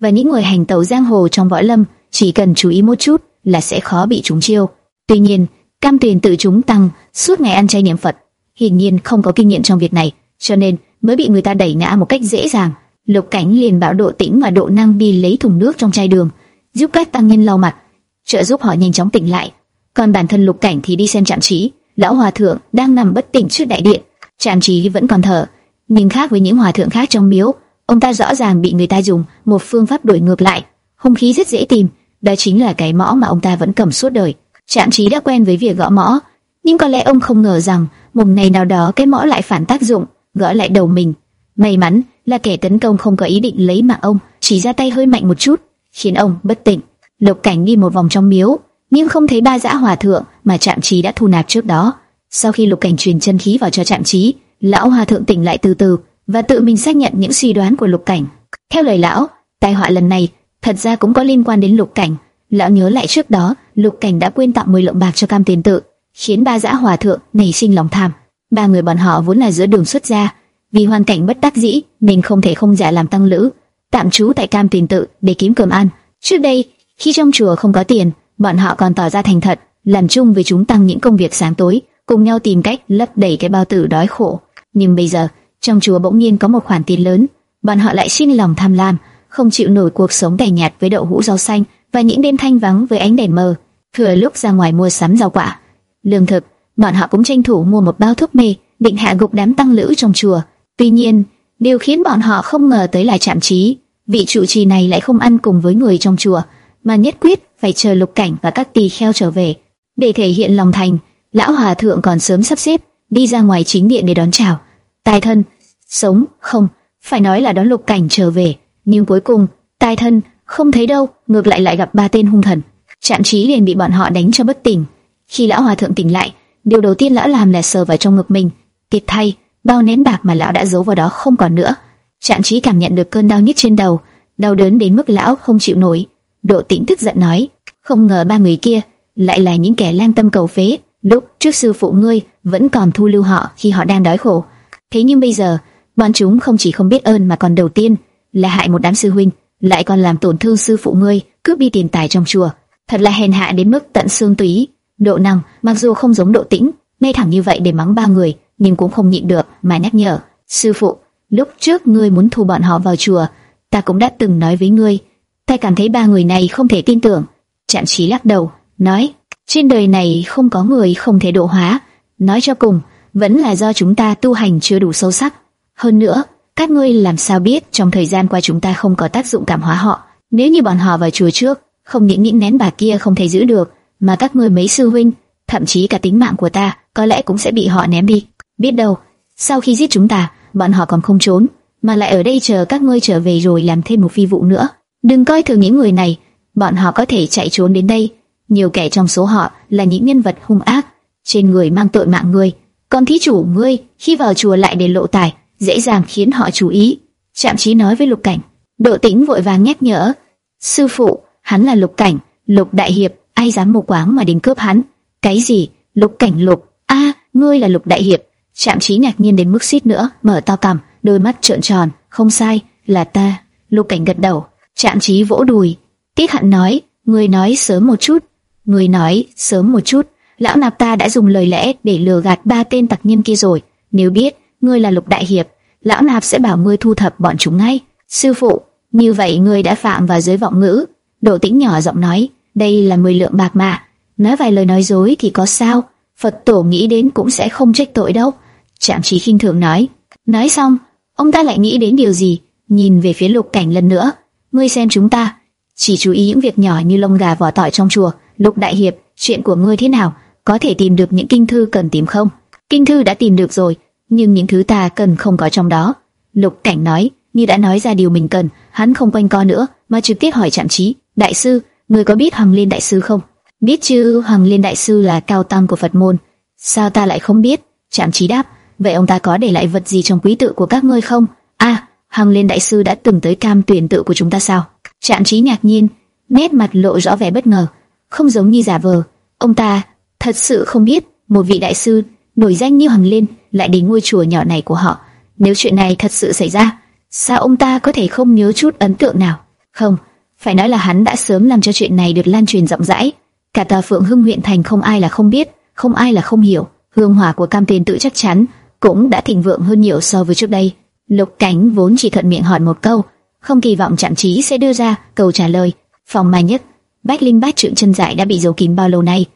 và những người hành tẩu giang hồ trong võ lâm chỉ cần chú ý một chút là sẽ khó bị trúng chiêu. Tuy nhiên, Cam Tuyền tự chúng tăng suốt ngày ăn chay niệm Phật, hiển nhiên không có kinh nghiệm trong việc này, cho nên mới bị người ta đẩy ngã một cách dễ dàng. Lục Cảnh liền bảo Độ Tĩnh và Độ Năng đi lấy thùng nước trong chai đường, giúp các tăng nhân lau mặt, trợ giúp họ nhanh chóng tỉnh lại. Còn bản thân Lục Cảnh thì đi xem Trạm Trí, lão hòa thượng đang nằm bất tỉnh trước đại điện. Trạm Trí vẫn còn thở, nhưng khác với những hòa thượng khác trong miếu, ông ta rõ ràng bị người ta dùng một phương pháp đổi ngược lại. Hung khí rất dễ tìm, đó chính là cái mõ mà ông ta vẫn cầm suốt đời. Trạm Trí đã quen với việc gõ mõ, nhưng có lẽ ông không ngờ rằng một ngày nào đó cái mõ lại phản tác dụng, gõ lại đầu mình. May mắn là kẻ tấn công không có ý định lấy mạng ông, chỉ ra tay hơi mạnh một chút, khiến ông bất tỉnh. Lục Cảnh đi một vòng trong miếu, nhưng không thấy ba dã hòa thượng mà Trạm Trí đã thu nạp trước đó. Sau khi Lục Cảnh truyền chân khí vào cho Trạm Trí, lão hòa thượng tỉnh lại từ từ và tự mình xác nhận những suy đoán của Lục Cảnh. Theo lời lão, tai họa lần này thật ra cũng có liên quan đến Lục Cảnh. Lão nhớ lại trước đó, Lục Cảnh đã quên tặng 10 lượng bạc cho Cam Tiền Tự, khiến ba dã hòa thượng nảy sinh lòng tham. Ba người bọn họ vốn là giữa đường xuất gia, vì hoàn cảnh bất đắc dĩ nên không thể không giả làm tăng lữ, tạm trú tại Cam Tiền Tự để kiếm cơm ăn. Trước đây, khi trong chùa không có tiền, bọn họ còn tỏ ra thành thật, làm chung với chúng tăng những công việc sáng tối, cùng nhau tìm cách lấp đầy cái bao tử đói khổ. Nhưng bây giờ, trong chùa bỗng nhiên có một khoản tiền lớn, bọn họ lại xin lòng tham lam, không chịu nổi cuộc sống đầy nhạt với đậu hũ rau xanh và những đêm thanh vắng với ánh đèn mờ. Thừa lúc ra ngoài mua sắm rau quả, lương thực, bọn họ cũng tranh thủ mua một bao thuốc mê, định hạ gục đám tăng lữ trong chùa. Tuy nhiên, điều khiến bọn họ không ngờ tới là chạm trí, vị trụ trì này lại không ăn cùng với người trong chùa, mà nhất quyết phải chờ lục cảnh và các tỳ kheo trở về. Để thể hiện lòng thành, lão hòa thượng còn sớm sắp xếp đi ra ngoài chính điện để đón chào. Tài thân, sống, không, phải nói là đón lục cảnh trở về, nhưng cuối cùng, tài thân, không thấy đâu, ngược lại lại gặp ba tên hung thần. Trạm trí liền bị bọn họ đánh cho bất tỉnh. Khi lão hòa thượng tỉnh lại, điều đầu tiên lão làm là sờ vào trong ngực mình. Tiệt thay, bao nén bạc mà lão đã giấu vào đó không còn nữa. Trạm trí cảm nhận được cơn đau nhức trên đầu, đau đớn đến mức lão không chịu nổi. Độ tĩnh tức giận nói, không ngờ ba người kia lại là những kẻ lang tâm cầu phế. Lúc trước sư phụ ngươi vẫn còn thu lưu họ khi họ đang đói khổ. Thế nhưng bây giờ, bọn chúng không chỉ không biết ơn mà còn đầu tiên là hại một đám sư huynh, lại còn làm tổn thương sư phụ ngươi, cướp đi tiền tài trong chùa. Thật là hèn hạ đến mức tận xương tủy. Độ năng, mặc dù không giống độ tĩnh, ngay thẳng như vậy để mắng ba người, nhưng cũng không nhịn được mà nhắc nhở. Sư phụ, lúc trước ngươi muốn thu bọn họ vào chùa, ta cũng đã từng nói với ngươi, ta cảm thấy ba người này không thể tin tưởng. Trạm trí lắc đầu, nói, trên đời này không có người không thể độ hóa. Nói cho cùng, vẫn là do chúng ta tu hành chưa đủ sâu sắc. Hơn nữa, các ngươi làm sao biết trong thời gian qua chúng ta không có tác dụng cảm hóa họ? Nếu như bọn họ vào chùa trước, không những những nén bà kia không thể giữ được, mà các ngươi mấy sư huynh, thậm chí cả tính mạng của ta, có lẽ cũng sẽ bị họ ném đi. Biết đâu, sau khi giết chúng ta, bọn họ còn không trốn, mà lại ở đây chờ các ngươi trở về rồi làm thêm một phi vụ nữa. Đừng coi thường những người này, bọn họ có thể chạy trốn đến đây. Nhiều kẻ trong số họ là những nhân vật hung ác, trên người mang tội mạng người. Còn thí chủ ngươi khi vào chùa lại để lộ tài, dễ dàng khiến họ chú ý. Trạm trí nói với Lục Cảnh. Độ Tĩnh vội vàng nhắc nhở, sư phụ, hắn là Lục Cảnh, Lục Đại Hiệp, ai dám mù quáng mà đến cướp hắn? Cái gì? Lục Cảnh Lục? A, ngươi là Lục Đại Hiệp? Trạm trí ngạc nhiên đến mức suýt nữa mở to cằm, đôi mắt trợn tròn. Không sai, là ta. Lục Cảnh gật đầu. Trạm trí vỗ đùi. Tiết Hận nói, ngươi nói sớm một chút. Ngươi nói sớm một chút. Lão nạp ta đã dùng lời lẽ để lừa gạt ba tên tặc nhân kia rồi. Nếu biết ngươi là Lục Đại Hiệp, lão nạp sẽ bảo ngươi thu thập bọn chúng ngay. Sư phụ, như vậy ngươi đã phạm vào giới vọng ngữ. Độ Tĩnh nhỏ giọng nói, đây là mười lượng bạc mà. Nói vài lời nói dối thì có sao? Phật tổ nghĩ đến cũng sẽ không trách tội đâu. Trạm trí khinh thường nói. Nói xong, ông ta lại nghĩ đến điều gì, nhìn về phía lục cảnh lần nữa. Ngươi xem chúng ta, chỉ chú ý những việc nhỏ như lông gà vỏ tỏi trong chùa. Lục đại hiệp, chuyện của ngươi thế nào? Có thể tìm được những kinh thư cần tìm không? Kinh thư đã tìm được rồi, nhưng những thứ ta cần không có trong đó. Lục cảnh nói, như đã nói ra điều mình cần, hắn không quanh co nữa, mà trực tiếp hỏi Trạm Chí, đại sư, người có biết Hoàng Liên đại sư không? Biết chứ, Hoàng Liên đại sư là cao tăng của Phật môn. Sao ta lại không biết? Trạm Chí đáp, vậy ông ta có để lại vật gì trong quý tự của các ngươi không? A, à, Hoàng Liên đại sư đã từng tới cam tuyển tự của chúng ta sao? Trạm Chí ngạc nhiên, nét mặt lộ rõ vẻ bất ngờ, không giống như giả vờ. Ông ta thật sự không biết một vị đại sư nổi danh như Hằng Liên lại đến ngôi chùa nhỏ này của họ. Nếu chuyện này thật sự xảy ra, sao ông ta có thể không nhớ chút ấn tượng nào? Không, phải nói là hắn đã sớm làm cho chuyện này được lan truyền rộng rãi. Cả tòa Phượng Hưng huyện thành không ai là không biết, không ai là không hiểu. Hương hỏa của cam tiền tự chắc chắn cũng đã thịnh vượng hơn nhiều so với trước đây. Lục Cảnh vốn chỉ thuận miệng hỏi một câu, không kỳ vọng chạm trí sẽ đưa ra câu trả lời. Phòng mai nhất, Bách Linh Bát trượng chân dại đã bị giấu kín bao lâu nay?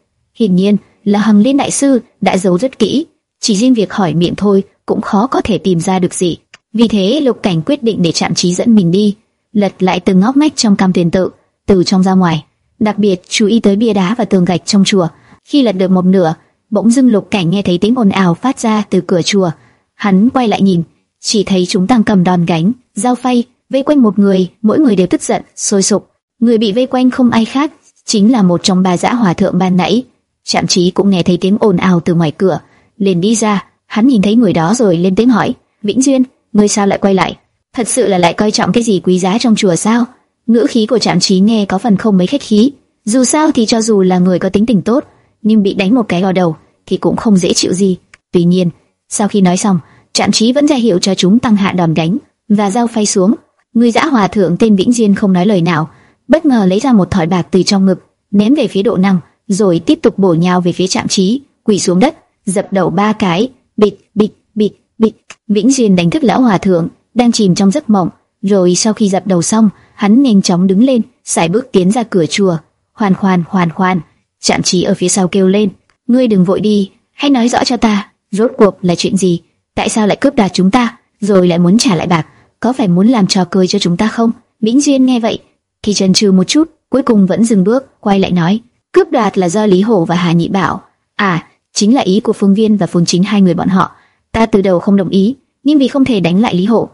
Hiển nhiên là Hằng Liên đại sư đã giấu rất kỹ, chỉ riêng việc hỏi miệng thôi cũng khó có thể tìm ra được gì. Vì thế Lục Cảnh quyết định để chạm trí dẫn mình đi, lật lại từng ngóc ngách trong cam tiền tự, từ trong ra ngoài, đặc biệt chú ý tới bia đá và tường gạch trong chùa. Khi lật được một nửa, bỗng dưng Lục Cảnh nghe thấy tiếng ồn ào phát ra từ cửa chùa. Hắn quay lại nhìn, chỉ thấy chúng đang cầm đòn gánh, dao phay, vây quanh một người, mỗi người đều tức giận, sôi sục. Người bị vây quanh không ai khác, chính là một trong ba dã hòa thượng ban nãy. Trạm Chí cũng nghe thấy tiếng ồn ào từ ngoài cửa, liền đi ra, hắn nhìn thấy người đó rồi lên tiếng hỏi, Vĩnh Duyên, ngươi sao lại quay lại? Thật sự là lại coi trọng cái gì quý giá trong chùa sao? Ngữ khí của Trạm Chí nghe có phần không mấy khách khí. Dù sao thì cho dù là người có tính tình tốt, nhưng bị đánh một cái vào đầu thì cũng không dễ chịu gì. Tuy nhiên, sau khi nói xong, Trạm Chí vẫn ra hiệu cho chúng tăng hạ đòn đánh và giao phay xuống. Người dã hòa thượng tên Vĩnh Duyên không nói lời nào, bất ngờ lấy ra một thỏi bạc từ trong ngực, ném về phía độ năng, rồi tiếp tục bổ nhào về phía Trạm Chí, quỳ xuống đất, dập đầu ba cái, bịch bịch bịch bịch. Vĩnh Duyên đánh thức lão hòa thượng đang chìm trong giấc mộng, rồi sau khi dập đầu xong, hắn nhanh chóng đứng lên, sải bước tiến ra cửa chùa. Hoàn khoan hoàn khoan, Trạm Chí ở phía sau kêu lên, ngươi đừng vội đi, hãy nói rõ cho ta, rốt cuộc là chuyện gì? Tại sao lại cướp đoạt chúng ta, rồi lại muốn trả lại bạc? Có phải muốn làm trò cười cho chúng ta không? Vĩnh Duyên nghe vậy, thì chần chừ một chút, cuối cùng vẫn dừng bước, quay lại nói, cướp đoạt là do Lý Hổ và Hà Nhị Bảo. À, chính là ý của Phương Viên và Phương Chính hai người bọn họ. Ta từ đầu không đồng ý, nhưng vì không thể đánh lại Lý Hổ,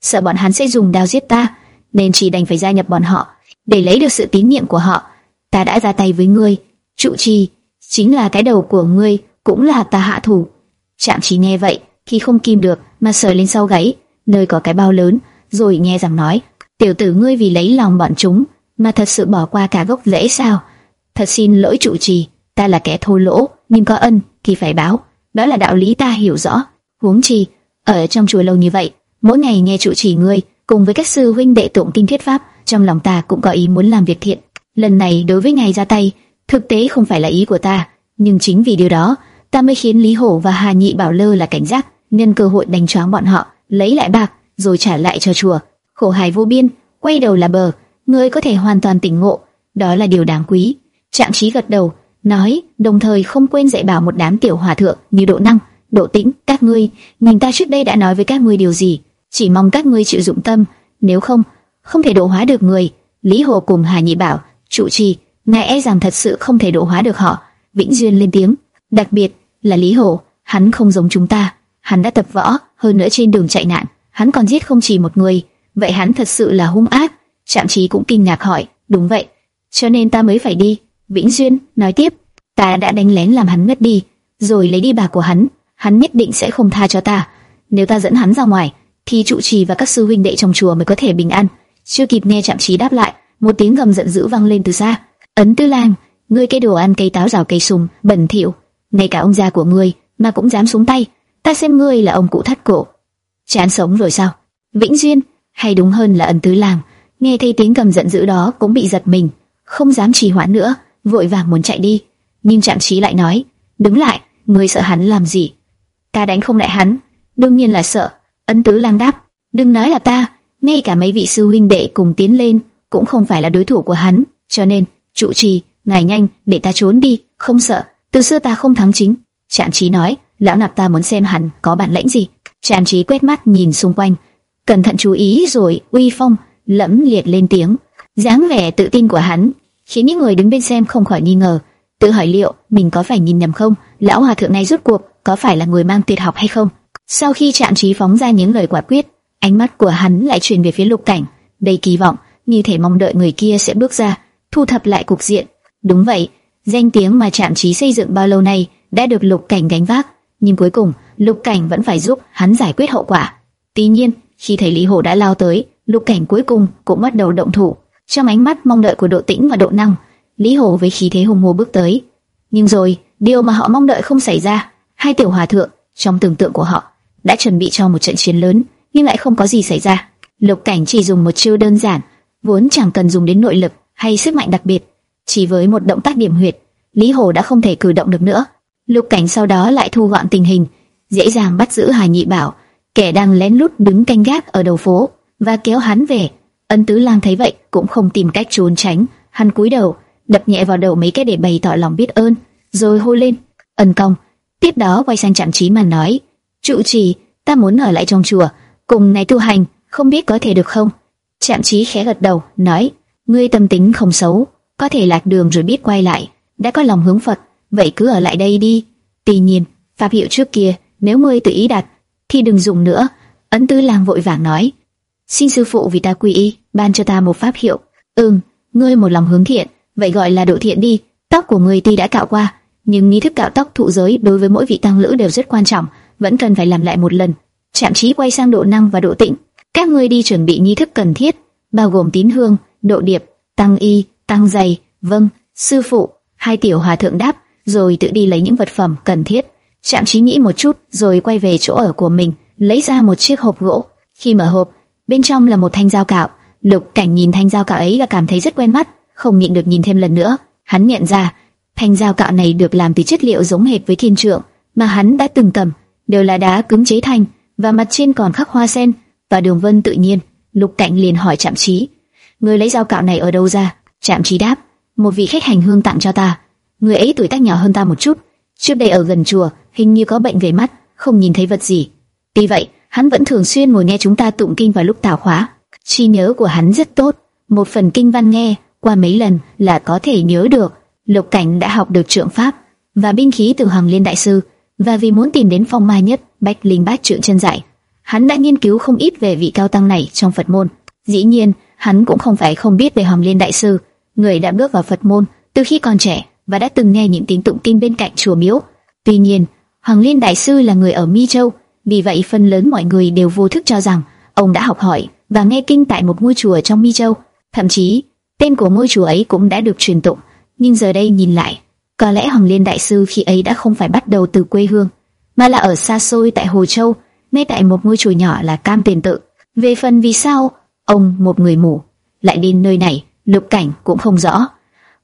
sợ bọn hắn sẽ dùng đao giết ta, nên chỉ đành phải gia nhập bọn họ để lấy được sự tín nhiệm của họ. Ta đã ra tay với ngươi, trụ trì, chính là cái đầu của ngươi, cũng là ta hạ thủ. Trạm Chỉ nghe vậy, khi không kìm được mà sờ lên sau gáy, nơi có cái bao lớn, rồi nghe rằng nói, tiểu tử ngươi vì lấy lòng bọn chúng mà thật sự bỏ qua cả gốc rễ sao? Thật xin lỗi trụ trì, ta là kẻ thô lỗ, nhưng có ân thì phải báo, đó là đạo lý ta hiểu rõ. Huống chi, ở trong chùa lâu như vậy, mỗi ngày nghe trụ trì ngươi cùng với các sư huynh đệ tụng kinh thuyết pháp, trong lòng ta cũng có ý muốn làm việc thiện. Lần này đối với ngài ra tay, thực tế không phải là ý của ta, nhưng chính vì điều đó, ta mới khiến Lý Hổ và Hà Nhị Bảo lơ là cảnh giác, nhân cơ hội đánh choáng bọn họ, lấy lại bạc, rồi trả lại cho chùa. Khổ hài vô biên, quay đầu là bờ, ngươi có thể hoàn toàn tỉnh ngộ, đó là điều đáng quý. Trạng Chí gật đầu, nói, đồng thời không quên dạy bảo một đám tiểu hòa thượng như Độ Năng, Độ Tĩnh, các ngươi, nhìn ta trước đây đã nói với các ngươi điều gì, chỉ mong các ngươi chịu dụng tâm, nếu không, không thể độ hóa được người. Lý Hồ cùng Hà Nhị bảo, trụ trì, ngài e rằng thật sự không thể độ hóa được họ. Vĩnh Duyên lên tiếng, đặc biệt là Lý Hồ, hắn không giống chúng ta, hắn đã tập võ, hơn nữa trên đường chạy nạn, hắn còn giết không chỉ một người, vậy hắn thật sự là hung ác. Trạm Chí cũng kinh ngạc hỏi, đúng vậy, cho nên ta mới phải đi. Vĩnh Duyên nói tiếp, ta đã đánh lén làm hắn ngất đi, rồi lấy đi bà của hắn, hắn nhất định sẽ không tha cho ta. Nếu ta dẫn hắn ra ngoài, thì trụ trì và các sư huynh đệ trong chùa mới có thể bình an. Chưa kịp nghe Trạm Chí đáp lại, một tiếng gầm giận dữ vang lên từ xa. Ấn Tư Lang, ngươi cái đồ ăn cây táo rào cây sùng, bẩn thỉu, ngay cả ông già của ngươi mà cũng dám xuống tay, ta xem ngươi là ông cụ thắt cổ. Chán sống rồi sao? Vĩnh Duyên, hay đúng hơn là Ấn Tứ Lang, nghe thấy tiếng gầm giận dữ đó cũng bị giật mình, không dám trì hoãn nữa, vội vàng muốn chạy đi. Nhưng Trạm Chí lại nói, đứng lại, ngươi sợ hắn làm gì? Ta đánh không lại hắn, đương nhiên là sợ. Ấn Tứ Lang đáp, đừng nói là ta, ngay cả mấy vị sư huynh đệ cùng tiến lên cũng không phải là đối thủ của hắn, cho nên trụ trì, ngài nhanh để ta trốn đi, không sợ. Từ xưa ta không thắng chính. Trạm Chí nói, lão nạp ta muốn xem hắn có bản lĩnh gì. Trạm Chí quét mắt nhìn xung quanh, cẩn thận chú ý rồi uy phong lẫm liệt lên tiếng, dáng vẻ tự tin của hắn khiến những người đứng bên xem không khỏi nghi ngờ, tự hỏi liệu mình có phải nhìn nhầm không? Lão hòa thượng này rút cuộc có phải là người mang tuyệt học hay không? Sau khi Trạm Chí phóng ra những lời quả quyết, ánh mắt của hắn lại chuyển về phía Lục Cảnh, đầy kỳ vọng, như thể mong đợi người kia sẽ bước ra, thu thập lại cục diện. Đúng vậy, danh tiếng mà Trạm Chí xây dựng bao lâu nay đã được Lục Cảnh gánh vác, nhưng cuối cùng Lục Cảnh vẫn phải giúp hắn giải quyết hậu quả. Tuy nhiên, khi thấy Lý Hổ đã lao tới, Lục Cảnh cuối cùng cũng bắt đầu động thủ. Trong ánh mắt mong đợi của Độ Tĩnh và Độ Năng, Lý Hổ với khí thế hùng hồ bước tới. Nhưng rồi, điều mà họ mong đợi không xảy ra. Hai tiểu hòa thượng trong tưởng tượng của họ đã chuẩn bị cho một trận chiến lớn, nhưng lại không có gì xảy ra. Lục Cảnh chỉ dùng một chiêu đơn giản, vốn chẳng cần dùng đến nội lực hay sức mạnh đặc biệt, chỉ với một động tác điểm huyệt, Lý Hổ đã không thể cử động được nữa. Lục Cảnh sau đó lại thu gọn tình hình, dễ dàng bắt giữ Hà Nhị Bảo, kẻ đang lén lút đứng canh gác ở đầu phố, và kéo hắn về. Ân Tứ Lang thấy vậy cũng không tìm cách trốn tránh, hắn cúi đầu, đập nhẹ vào đầu mấy cái để bày tỏ lòng biết ơn, rồi hô lên, "Ân công." Tiếp đó quay sang Trạm Chí mà nói, "Trụ trì, ta muốn ở lại trong chùa, cùng này tu hành, không biết có thể được không?" Trạm Chí khẽ gật đầu, nói, "Ngươi tâm tính không xấu, có thể lạc đường rồi biết quay lại, đã có lòng hướng Phật, vậy cứ ở lại đây đi. Tuy nhiên, pháp hiệu trước kia, nếu ngươi tự ý đặt, thì đừng dùng nữa." Ấn Tứ Lang vội vàng nói, "Xin sư phụ vì ta quy y, ban cho ta một pháp hiệu." "Ừm, ngươi một lòng hướng thiện, vậy gọi là độ thiện đi. Tóc của ngươi tuy đã cạo qua, nhưng nghi thức cạo tóc thụ giới đối với mỗi vị tăng lữ đều rất quan trọng, vẫn cần phải làm lại một lần." Trạm trí quay sang Độ Năng và Độ Tịnh, "Các ngươi đi chuẩn bị nghi thức cần thiết, bao gồm tín hương, độ điệp, tăng y, tăng giày." "Vâng, sư phụ." Hai tiểu hòa thượng đáp, rồi tự đi lấy những vật phẩm cần thiết. Trạm trí nghĩ một chút, rồi quay về chỗ ở của mình, lấy ra một chiếc hộp gỗ. Khi mở hộp, bên trong là một thanh dao cạo. Lục Cảnh nhìn thanh dao cạo ấy là cảm thấy rất quen mắt, không nhịn được nhìn thêm lần nữa. Hắn nhận ra, thanh dao cạo này được làm từ chất liệu giống hệt với thiên trượng mà hắn đã từng cầm, đều là đá cứng chế thành, và mặt trên còn khắc hoa sen và đường vân tự nhiên. Lục Cảnh liền hỏi Trạm Chí, người lấy dao cạo này ở đâu ra? Trạm Chí đáp, một vị khách hành hương tặng cho ta. Người ấy tuổi tác nhỏ hơn ta một chút, trước đây ở gần chùa, hình như có bệnh về mắt, không nhìn thấy vật gì. Tuy vậy, hắn vẫn thường xuyên ngồi nghe chúng ta tụng kinh vào lúc tào khóa. Chi nhớ của hắn rất tốt, một phần kinh văn nghe qua mấy lần là có thể nhớ được. Lục Cảnh đã học được trượng pháp và binh khí từ Hoàng Liên đại sư, và vì muốn tìm đến phong mai nhất, Bách Linh Bát trượng chân dạy, hắn đã nghiên cứu không ít về vị cao tăng này trong Phật môn. Dĩ nhiên, hắn cũng không phải không biết về Hoàng Liên đại sư, người đã bước vào Phật môn từ khi còn trẻ và đã từng nghe những tiếng tụng kinh bên cạnh chùa miếu. Tuy nhiên, Hoàng Liên đại sư là người ở Mi Châu, vì vậy phần lớn mọi người đều vô thức cho rằng ông đã học hỏi và nghe kinh tại một ngôi chùa trong Mi Châu. Thậm chí, tên của ngôi chùa ấy cũng đã được truyền tụng nhưng giờ đây nhìn lại, có lẽ Hoàng Liên đại sư khi ấy đã không phải bắt đầu từ quê hương, mà là ở xa xôi tại Hồ Châu, ngay tại một ngôi chùa nhỏ là Cam Tiền Tự. Về phần vì sao ông một người mù lại đến nơi này, Lục Cảnh cũng không rõ.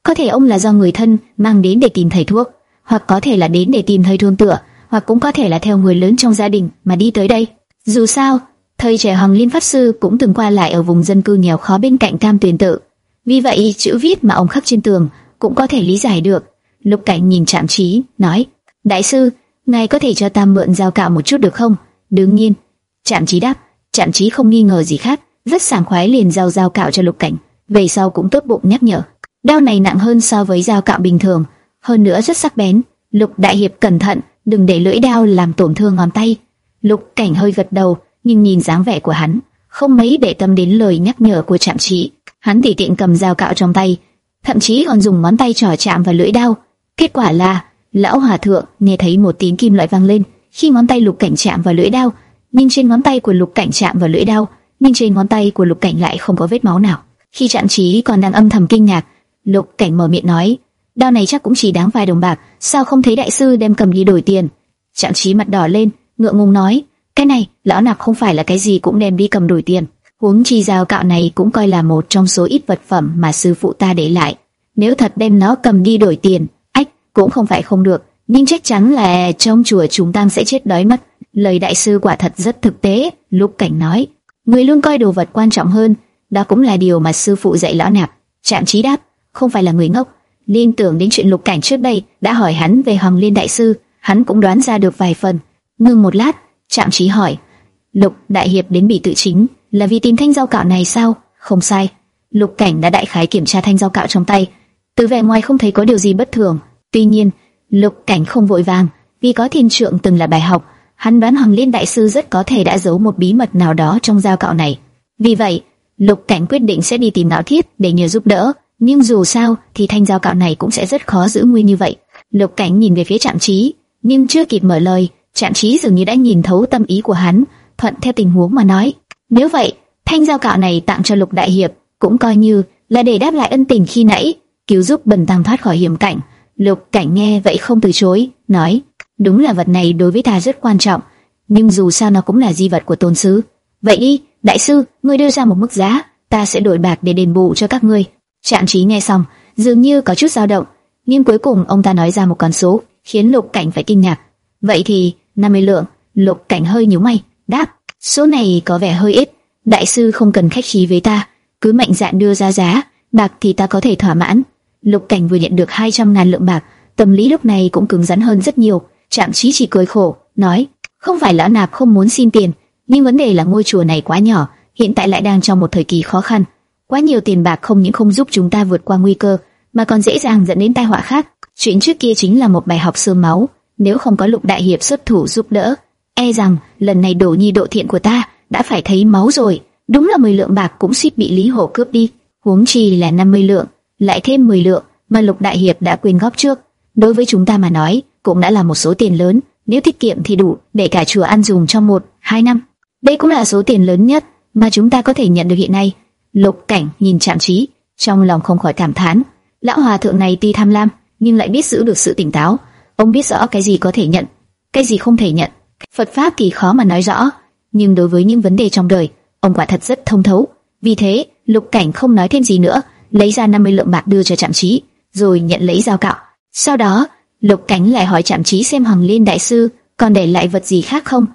Có thể ông là do người thân mang đến để tìm thầy thuốc, hoặc có thể là đến để tìm thầy thương tựa, hoặc cũng có thể là theo người lớn trong gia đình mà đi tới đây. Dù sao, thời trẻ Hoàng Liên pháp sư cũng từng qua lại ở vùng dân cư nghèo khó bên cạnh Cam Tuyền Tự. Vì vậy, chữ viết mà ông khắc trên tường cũng có thể lý giải được. Lục Cảnh nhìn Trạm Trí, nói: "Đại sư, ngài có thể cho ta mượn dao cạo một chút được không?" "Đương nhiên." Trạm Trí đáp. Trạm Trí không nghi ngờ gì khác, rất sảng khoái liền giao dao cạo cho Lục Cảnh. Về sau cũng tốt bụng nhắc nhở. Đao này nặng hơn so với dao cạo bình thường, hơn nữa rất sắc bén. Lục Đại Hiệp cẩn thận, đừng để lưỡi đao làm tổn thương ngón tay. Lục Cảnh hơi gật đầu, nhưng nhìn dáng vẻ của hắn, không mấy để tâm đến lời nhắc nhở của Trạm Trí. Hắn tỉ tiện cầm dao cạo trong tay, thậm chí còn dùng ngón tay trỏ chạm vào lưỡi đao. Kết quả là, lão hòa thượng nghe thấy một tiếng kim loại vang lên khi ngón tay Lục Cảnh chạm vào lưỡi đao. nhưng trên ngón tay của Lục Cảnh chạm vào lưỡi đao, nhưng trên ngón tay của Lục Cảnh lại không có vết máu nào. Khi Trạm Trí còn đang âm thầm kinh ngạc, Lục Cảnh mở miệng nói: "Đao này chắc cũng chỉ đáng vài đồng bạc, sao không thấy đại sư đem cầm đi đổi tiền?" trạng Trí mặt đỏ lên, ngượng ngùng nói: "Cái này, lão nạp không phải là cái gì cũng đem đi cầm đổi tiền." Huống chi dao cạo này cũng coi là một trong số ít vật phẩm mà sư phụ ta để lại. Nếu thật đem nó cầm đi đổi tiền, ách cũng không phải không được, nhưng chắc chắn là trong chùa chúng ta sẽ chết đói mất. Lời đại sư quả thật rất thực tế, Lục Cảnh nói. Người luôn coi đồ vật quan trọng hơn, đó cũng là điều mà sư phụ dạy lão nạp. trạng trí đáp, không phải là người ngốc. Liên tưởng đến chuyện Lục Cảnh trước đây đã hỏi hắn về Hoàng Liên đại sư, hắn cũng đoán ra được vài phần. Ngưng một lát, Trạm Chí hỏi, Lục đại hiệp đến bị tự chính là vì tìm thanh rau cạo này sao? Không sai. Lục Cảnh đã đại khái kiểm tra thanh rau cạo trong tay, từ vẻ ngoài không thấy có điều gì bất thường. Tuy nhiên, Lục Cảnh không vội vàng, vì có thiên trượng từng là bài học, hắn đoán Hoàng Liên đại sư rất có thể đã giấu một bí mật nào đó trong dao cạo này. Vì vậy, Lục Cảnh quyết định sẽ đi tìm Lão Thiết để nhờ giúp đỡ, nhưng dù sao thì thanh dao cạo này cũng sẽ rất khó giữ nguyên như vậy. Lục Cảnh nhìn về phía Trạm Chí, nhưng chưa kịp mở lời, Trạm Chí dường như đã nhìn thấu tâm ý của hắn, thuận theo tình huống mà nói: "Nếu vậy, thanh dao cạo này tặng cho Lục đại hiệp, cũng coi như là để đáp lại ân tình khi nãy, cứu giúp Bần tăng thoát khỏi hiểm cảnh." Lục Cảnh nghe vậy không từ chối, nói: "Đúng là vật này đối với ta rất quan trọng, nhưng dù sao nó cũng là di vật của tôn sứ. Vậy đi, đại sư, ngươi đưa ra một mức giá, ta sẽ đổi bạc để đền bù cho các ngươi." Trạm Chí nghe xong, dường như có chút dao động, nhưng cuối cùng ông ta nói ra một con số, khiến Lục Cảnh phải kinh ngạc. "Vậy thì 50 lượng." Lục Cảnh hơi nhíu mày, đáp: "Số này có vẻ hơi ít, đại sư không cần khách khí với ta, cứ mạnh dạn đưa ra giá, bạc thì ta có thể thỏa mãn." Lục Cảnh vừa nhận được 200 ngàn lượng bạc, tâm lý lúc này cũng cứng rắn hơn rất nhiều. Trạm Chí chỉ cười khổ, nói: "Không phải lão nạp không muốn xin tiền, nhưng vấn đề là ngôi chùa này quá nhỏ, hiện tại lại đang trong một thời kỳ khó khăn, quá nhiều tiền bạc không những không giúp chúng ta vượt qua nguy cơ, mà còn dễ dàng dẫn đến tai họa khác. Chuyện trước kia chính là một bài học sương máu, nếu không có Lục đại hiệp xuất thủ giúp đỡ, e rằng lần này đổ nhi độ thiện của ta đã phải thấy máu rồi. Đúng là 10 lượng bạc cũng suýt bị Lý Hổ cướp đi, huống chi là 50 lượng, lại thêm 10 lượng mà Lục đại hiệp đã quyên góp trước. Đối với chúng ta mà nói, cũng đã là một số tiền lớn, nếu tiết kiệm thì đủ để cả chùa ăn dùng trong một, hai năm. Đây cũng là số tiền lớn nhất mà chúng ta có thể nhận được hiện nay. Lục Cảnh nhìn Trạm Trí, trong lòng không khỏi cảm thán, lão hòa thượng này tuy tham lam, nhưng lại biết giữ được sự tỉnh táo. Ông biết rõ cái gì có thể nhận, cái gì không thể nhận. Phật pháp thì khó mà nói rõ, nhưng đối với những vấn đề trong đời, ông quả thật rất thông thấu. Vì thế, Lục Cảnh không nói thêm gì nữa, lấy ra 50 lượng bạc đưa cho Trạm Trí, rồi nhận lấy dao cạo. Sau đó, Lục Cảnh lại hỏi Trạm Trí xem Hoàng Liên đại sư còn để lại vật gì khác không.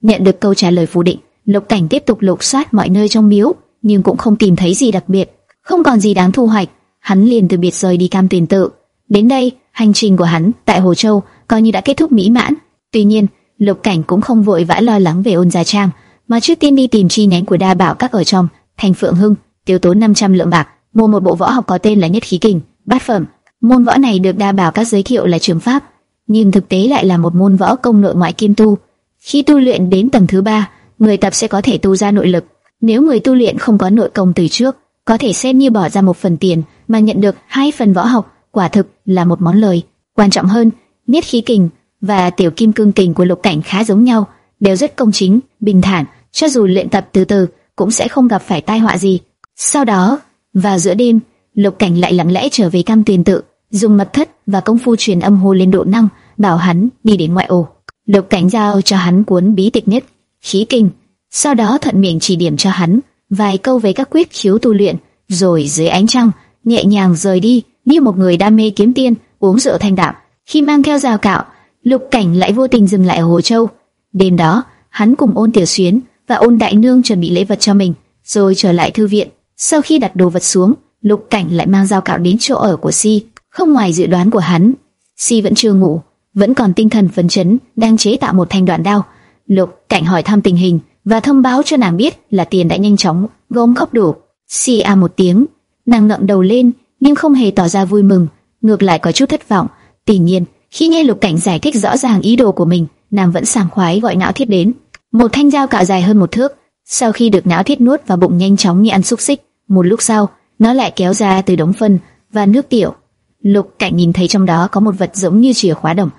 Nhận được câu trả lời phủ định, Lục Cảnh tiếp tục lục soát mọi nơi trong miếu, nhưng cũng không tìm thấy gì đặc biệt, không còn gì đáng thu hoạch. Hắn liền từ biệt rời đi Cam tuyển Tự. Đến đây, hành trình của hắn tại Hồ Châu coi như đã kết thúc mỹ mãn. Tuy nhiên, Lục Cảnh cũng không vội vã lo lắng về ôn gia trang, mà trước tiên đi tìm chi nhánh của đa bảo các ở trong thành Phượng Hưng, tiêu tốn 500 lượng bạc, mua một bộ võ học có tên là Nhất Khí Kình, bát phẩm. Môn võ này được đa bảo các giới thiệu là trường pháp, nhưng thực tế lại là một môn võ công nội ngoại kiêm tu. Khi tu luyện đến tầng thứ ba, người tập sẽ có thể tu ra nội lực. Nếu người tu luyện không có nội công từ trước, có thể xem như bỏ ra một phần tiền mà nhận được hai phần võ học, quả thực là một món lời. Quan trọng hơn, Niết khí kình và tiểu kim cương kình của lục cảnh khá giống nhau, đều rất công chính, bình thản, cho dù luyện tập từ từ cũng sẽ không gặp phải tai họa gì. Sau đó, vào giữa đêm, lục cảnh lại lặng lẽ trở về cam tuyền tự, dùng mật thất và công phu truyền âm hô lên độ năng, bảo hắn đi đến ngoại ô. Lục Cảnh giao cho hắn cuốn bí tịch nhất, khí kinh, sau đó thuận miệng chỉ điểm cho hắn vài câu về các quyết khiếu tu luyện, rồi dưới ánh trăng nhẹ nhàng rời đi, như một người đam mê kiếm tiên uống rượu thanh đạm. Khi mang theo dao cạo, Lục Cảnh lại vô tình dừng lại ở Hồ Châu. Đêm đó, hắn cùng Ôn Tiểu Xuyến và Ôn Đại Nương chuẩn bị lễ vật cho mình, rồi trở lại thư viện. Sau khi đặt đồ vật xuống, Lục Cảnh lại mang dao cạo đến chỗ ở của Si. Không ngoài dự đoán của hắn, Si vẫn chưa ngủ, vẫn còn tinh thần phấn chấn, đang chế tạo một thanh đoạn đao. Lục Cảnh hỏi thăm tình hình và thông báo cho nàng biết là tiền đã nhanh chóng gom góp đủ. Si a một tiếng, nàng ngậm đầu lên, nhưng không hề tỏ ra vui mừng, ngược lại có chút thất vọng. Tuy nhiên, khi nghe Lục Cảnh giải thích rõ ràng ý đồ của mình, nàng vẫn sảng khoái gọi não thiết đến. Một thanh dao cạo dài hơn một thước, sau khi được não thiết nuốt vào bụng nhanh chóng như ăn xúc xích, một lúc sau, nó lại kéo ra từ đống phân và nước tiểu. Lục Cảnh nhìn thấy trong đó có một vật giống như chìa khóa đồng,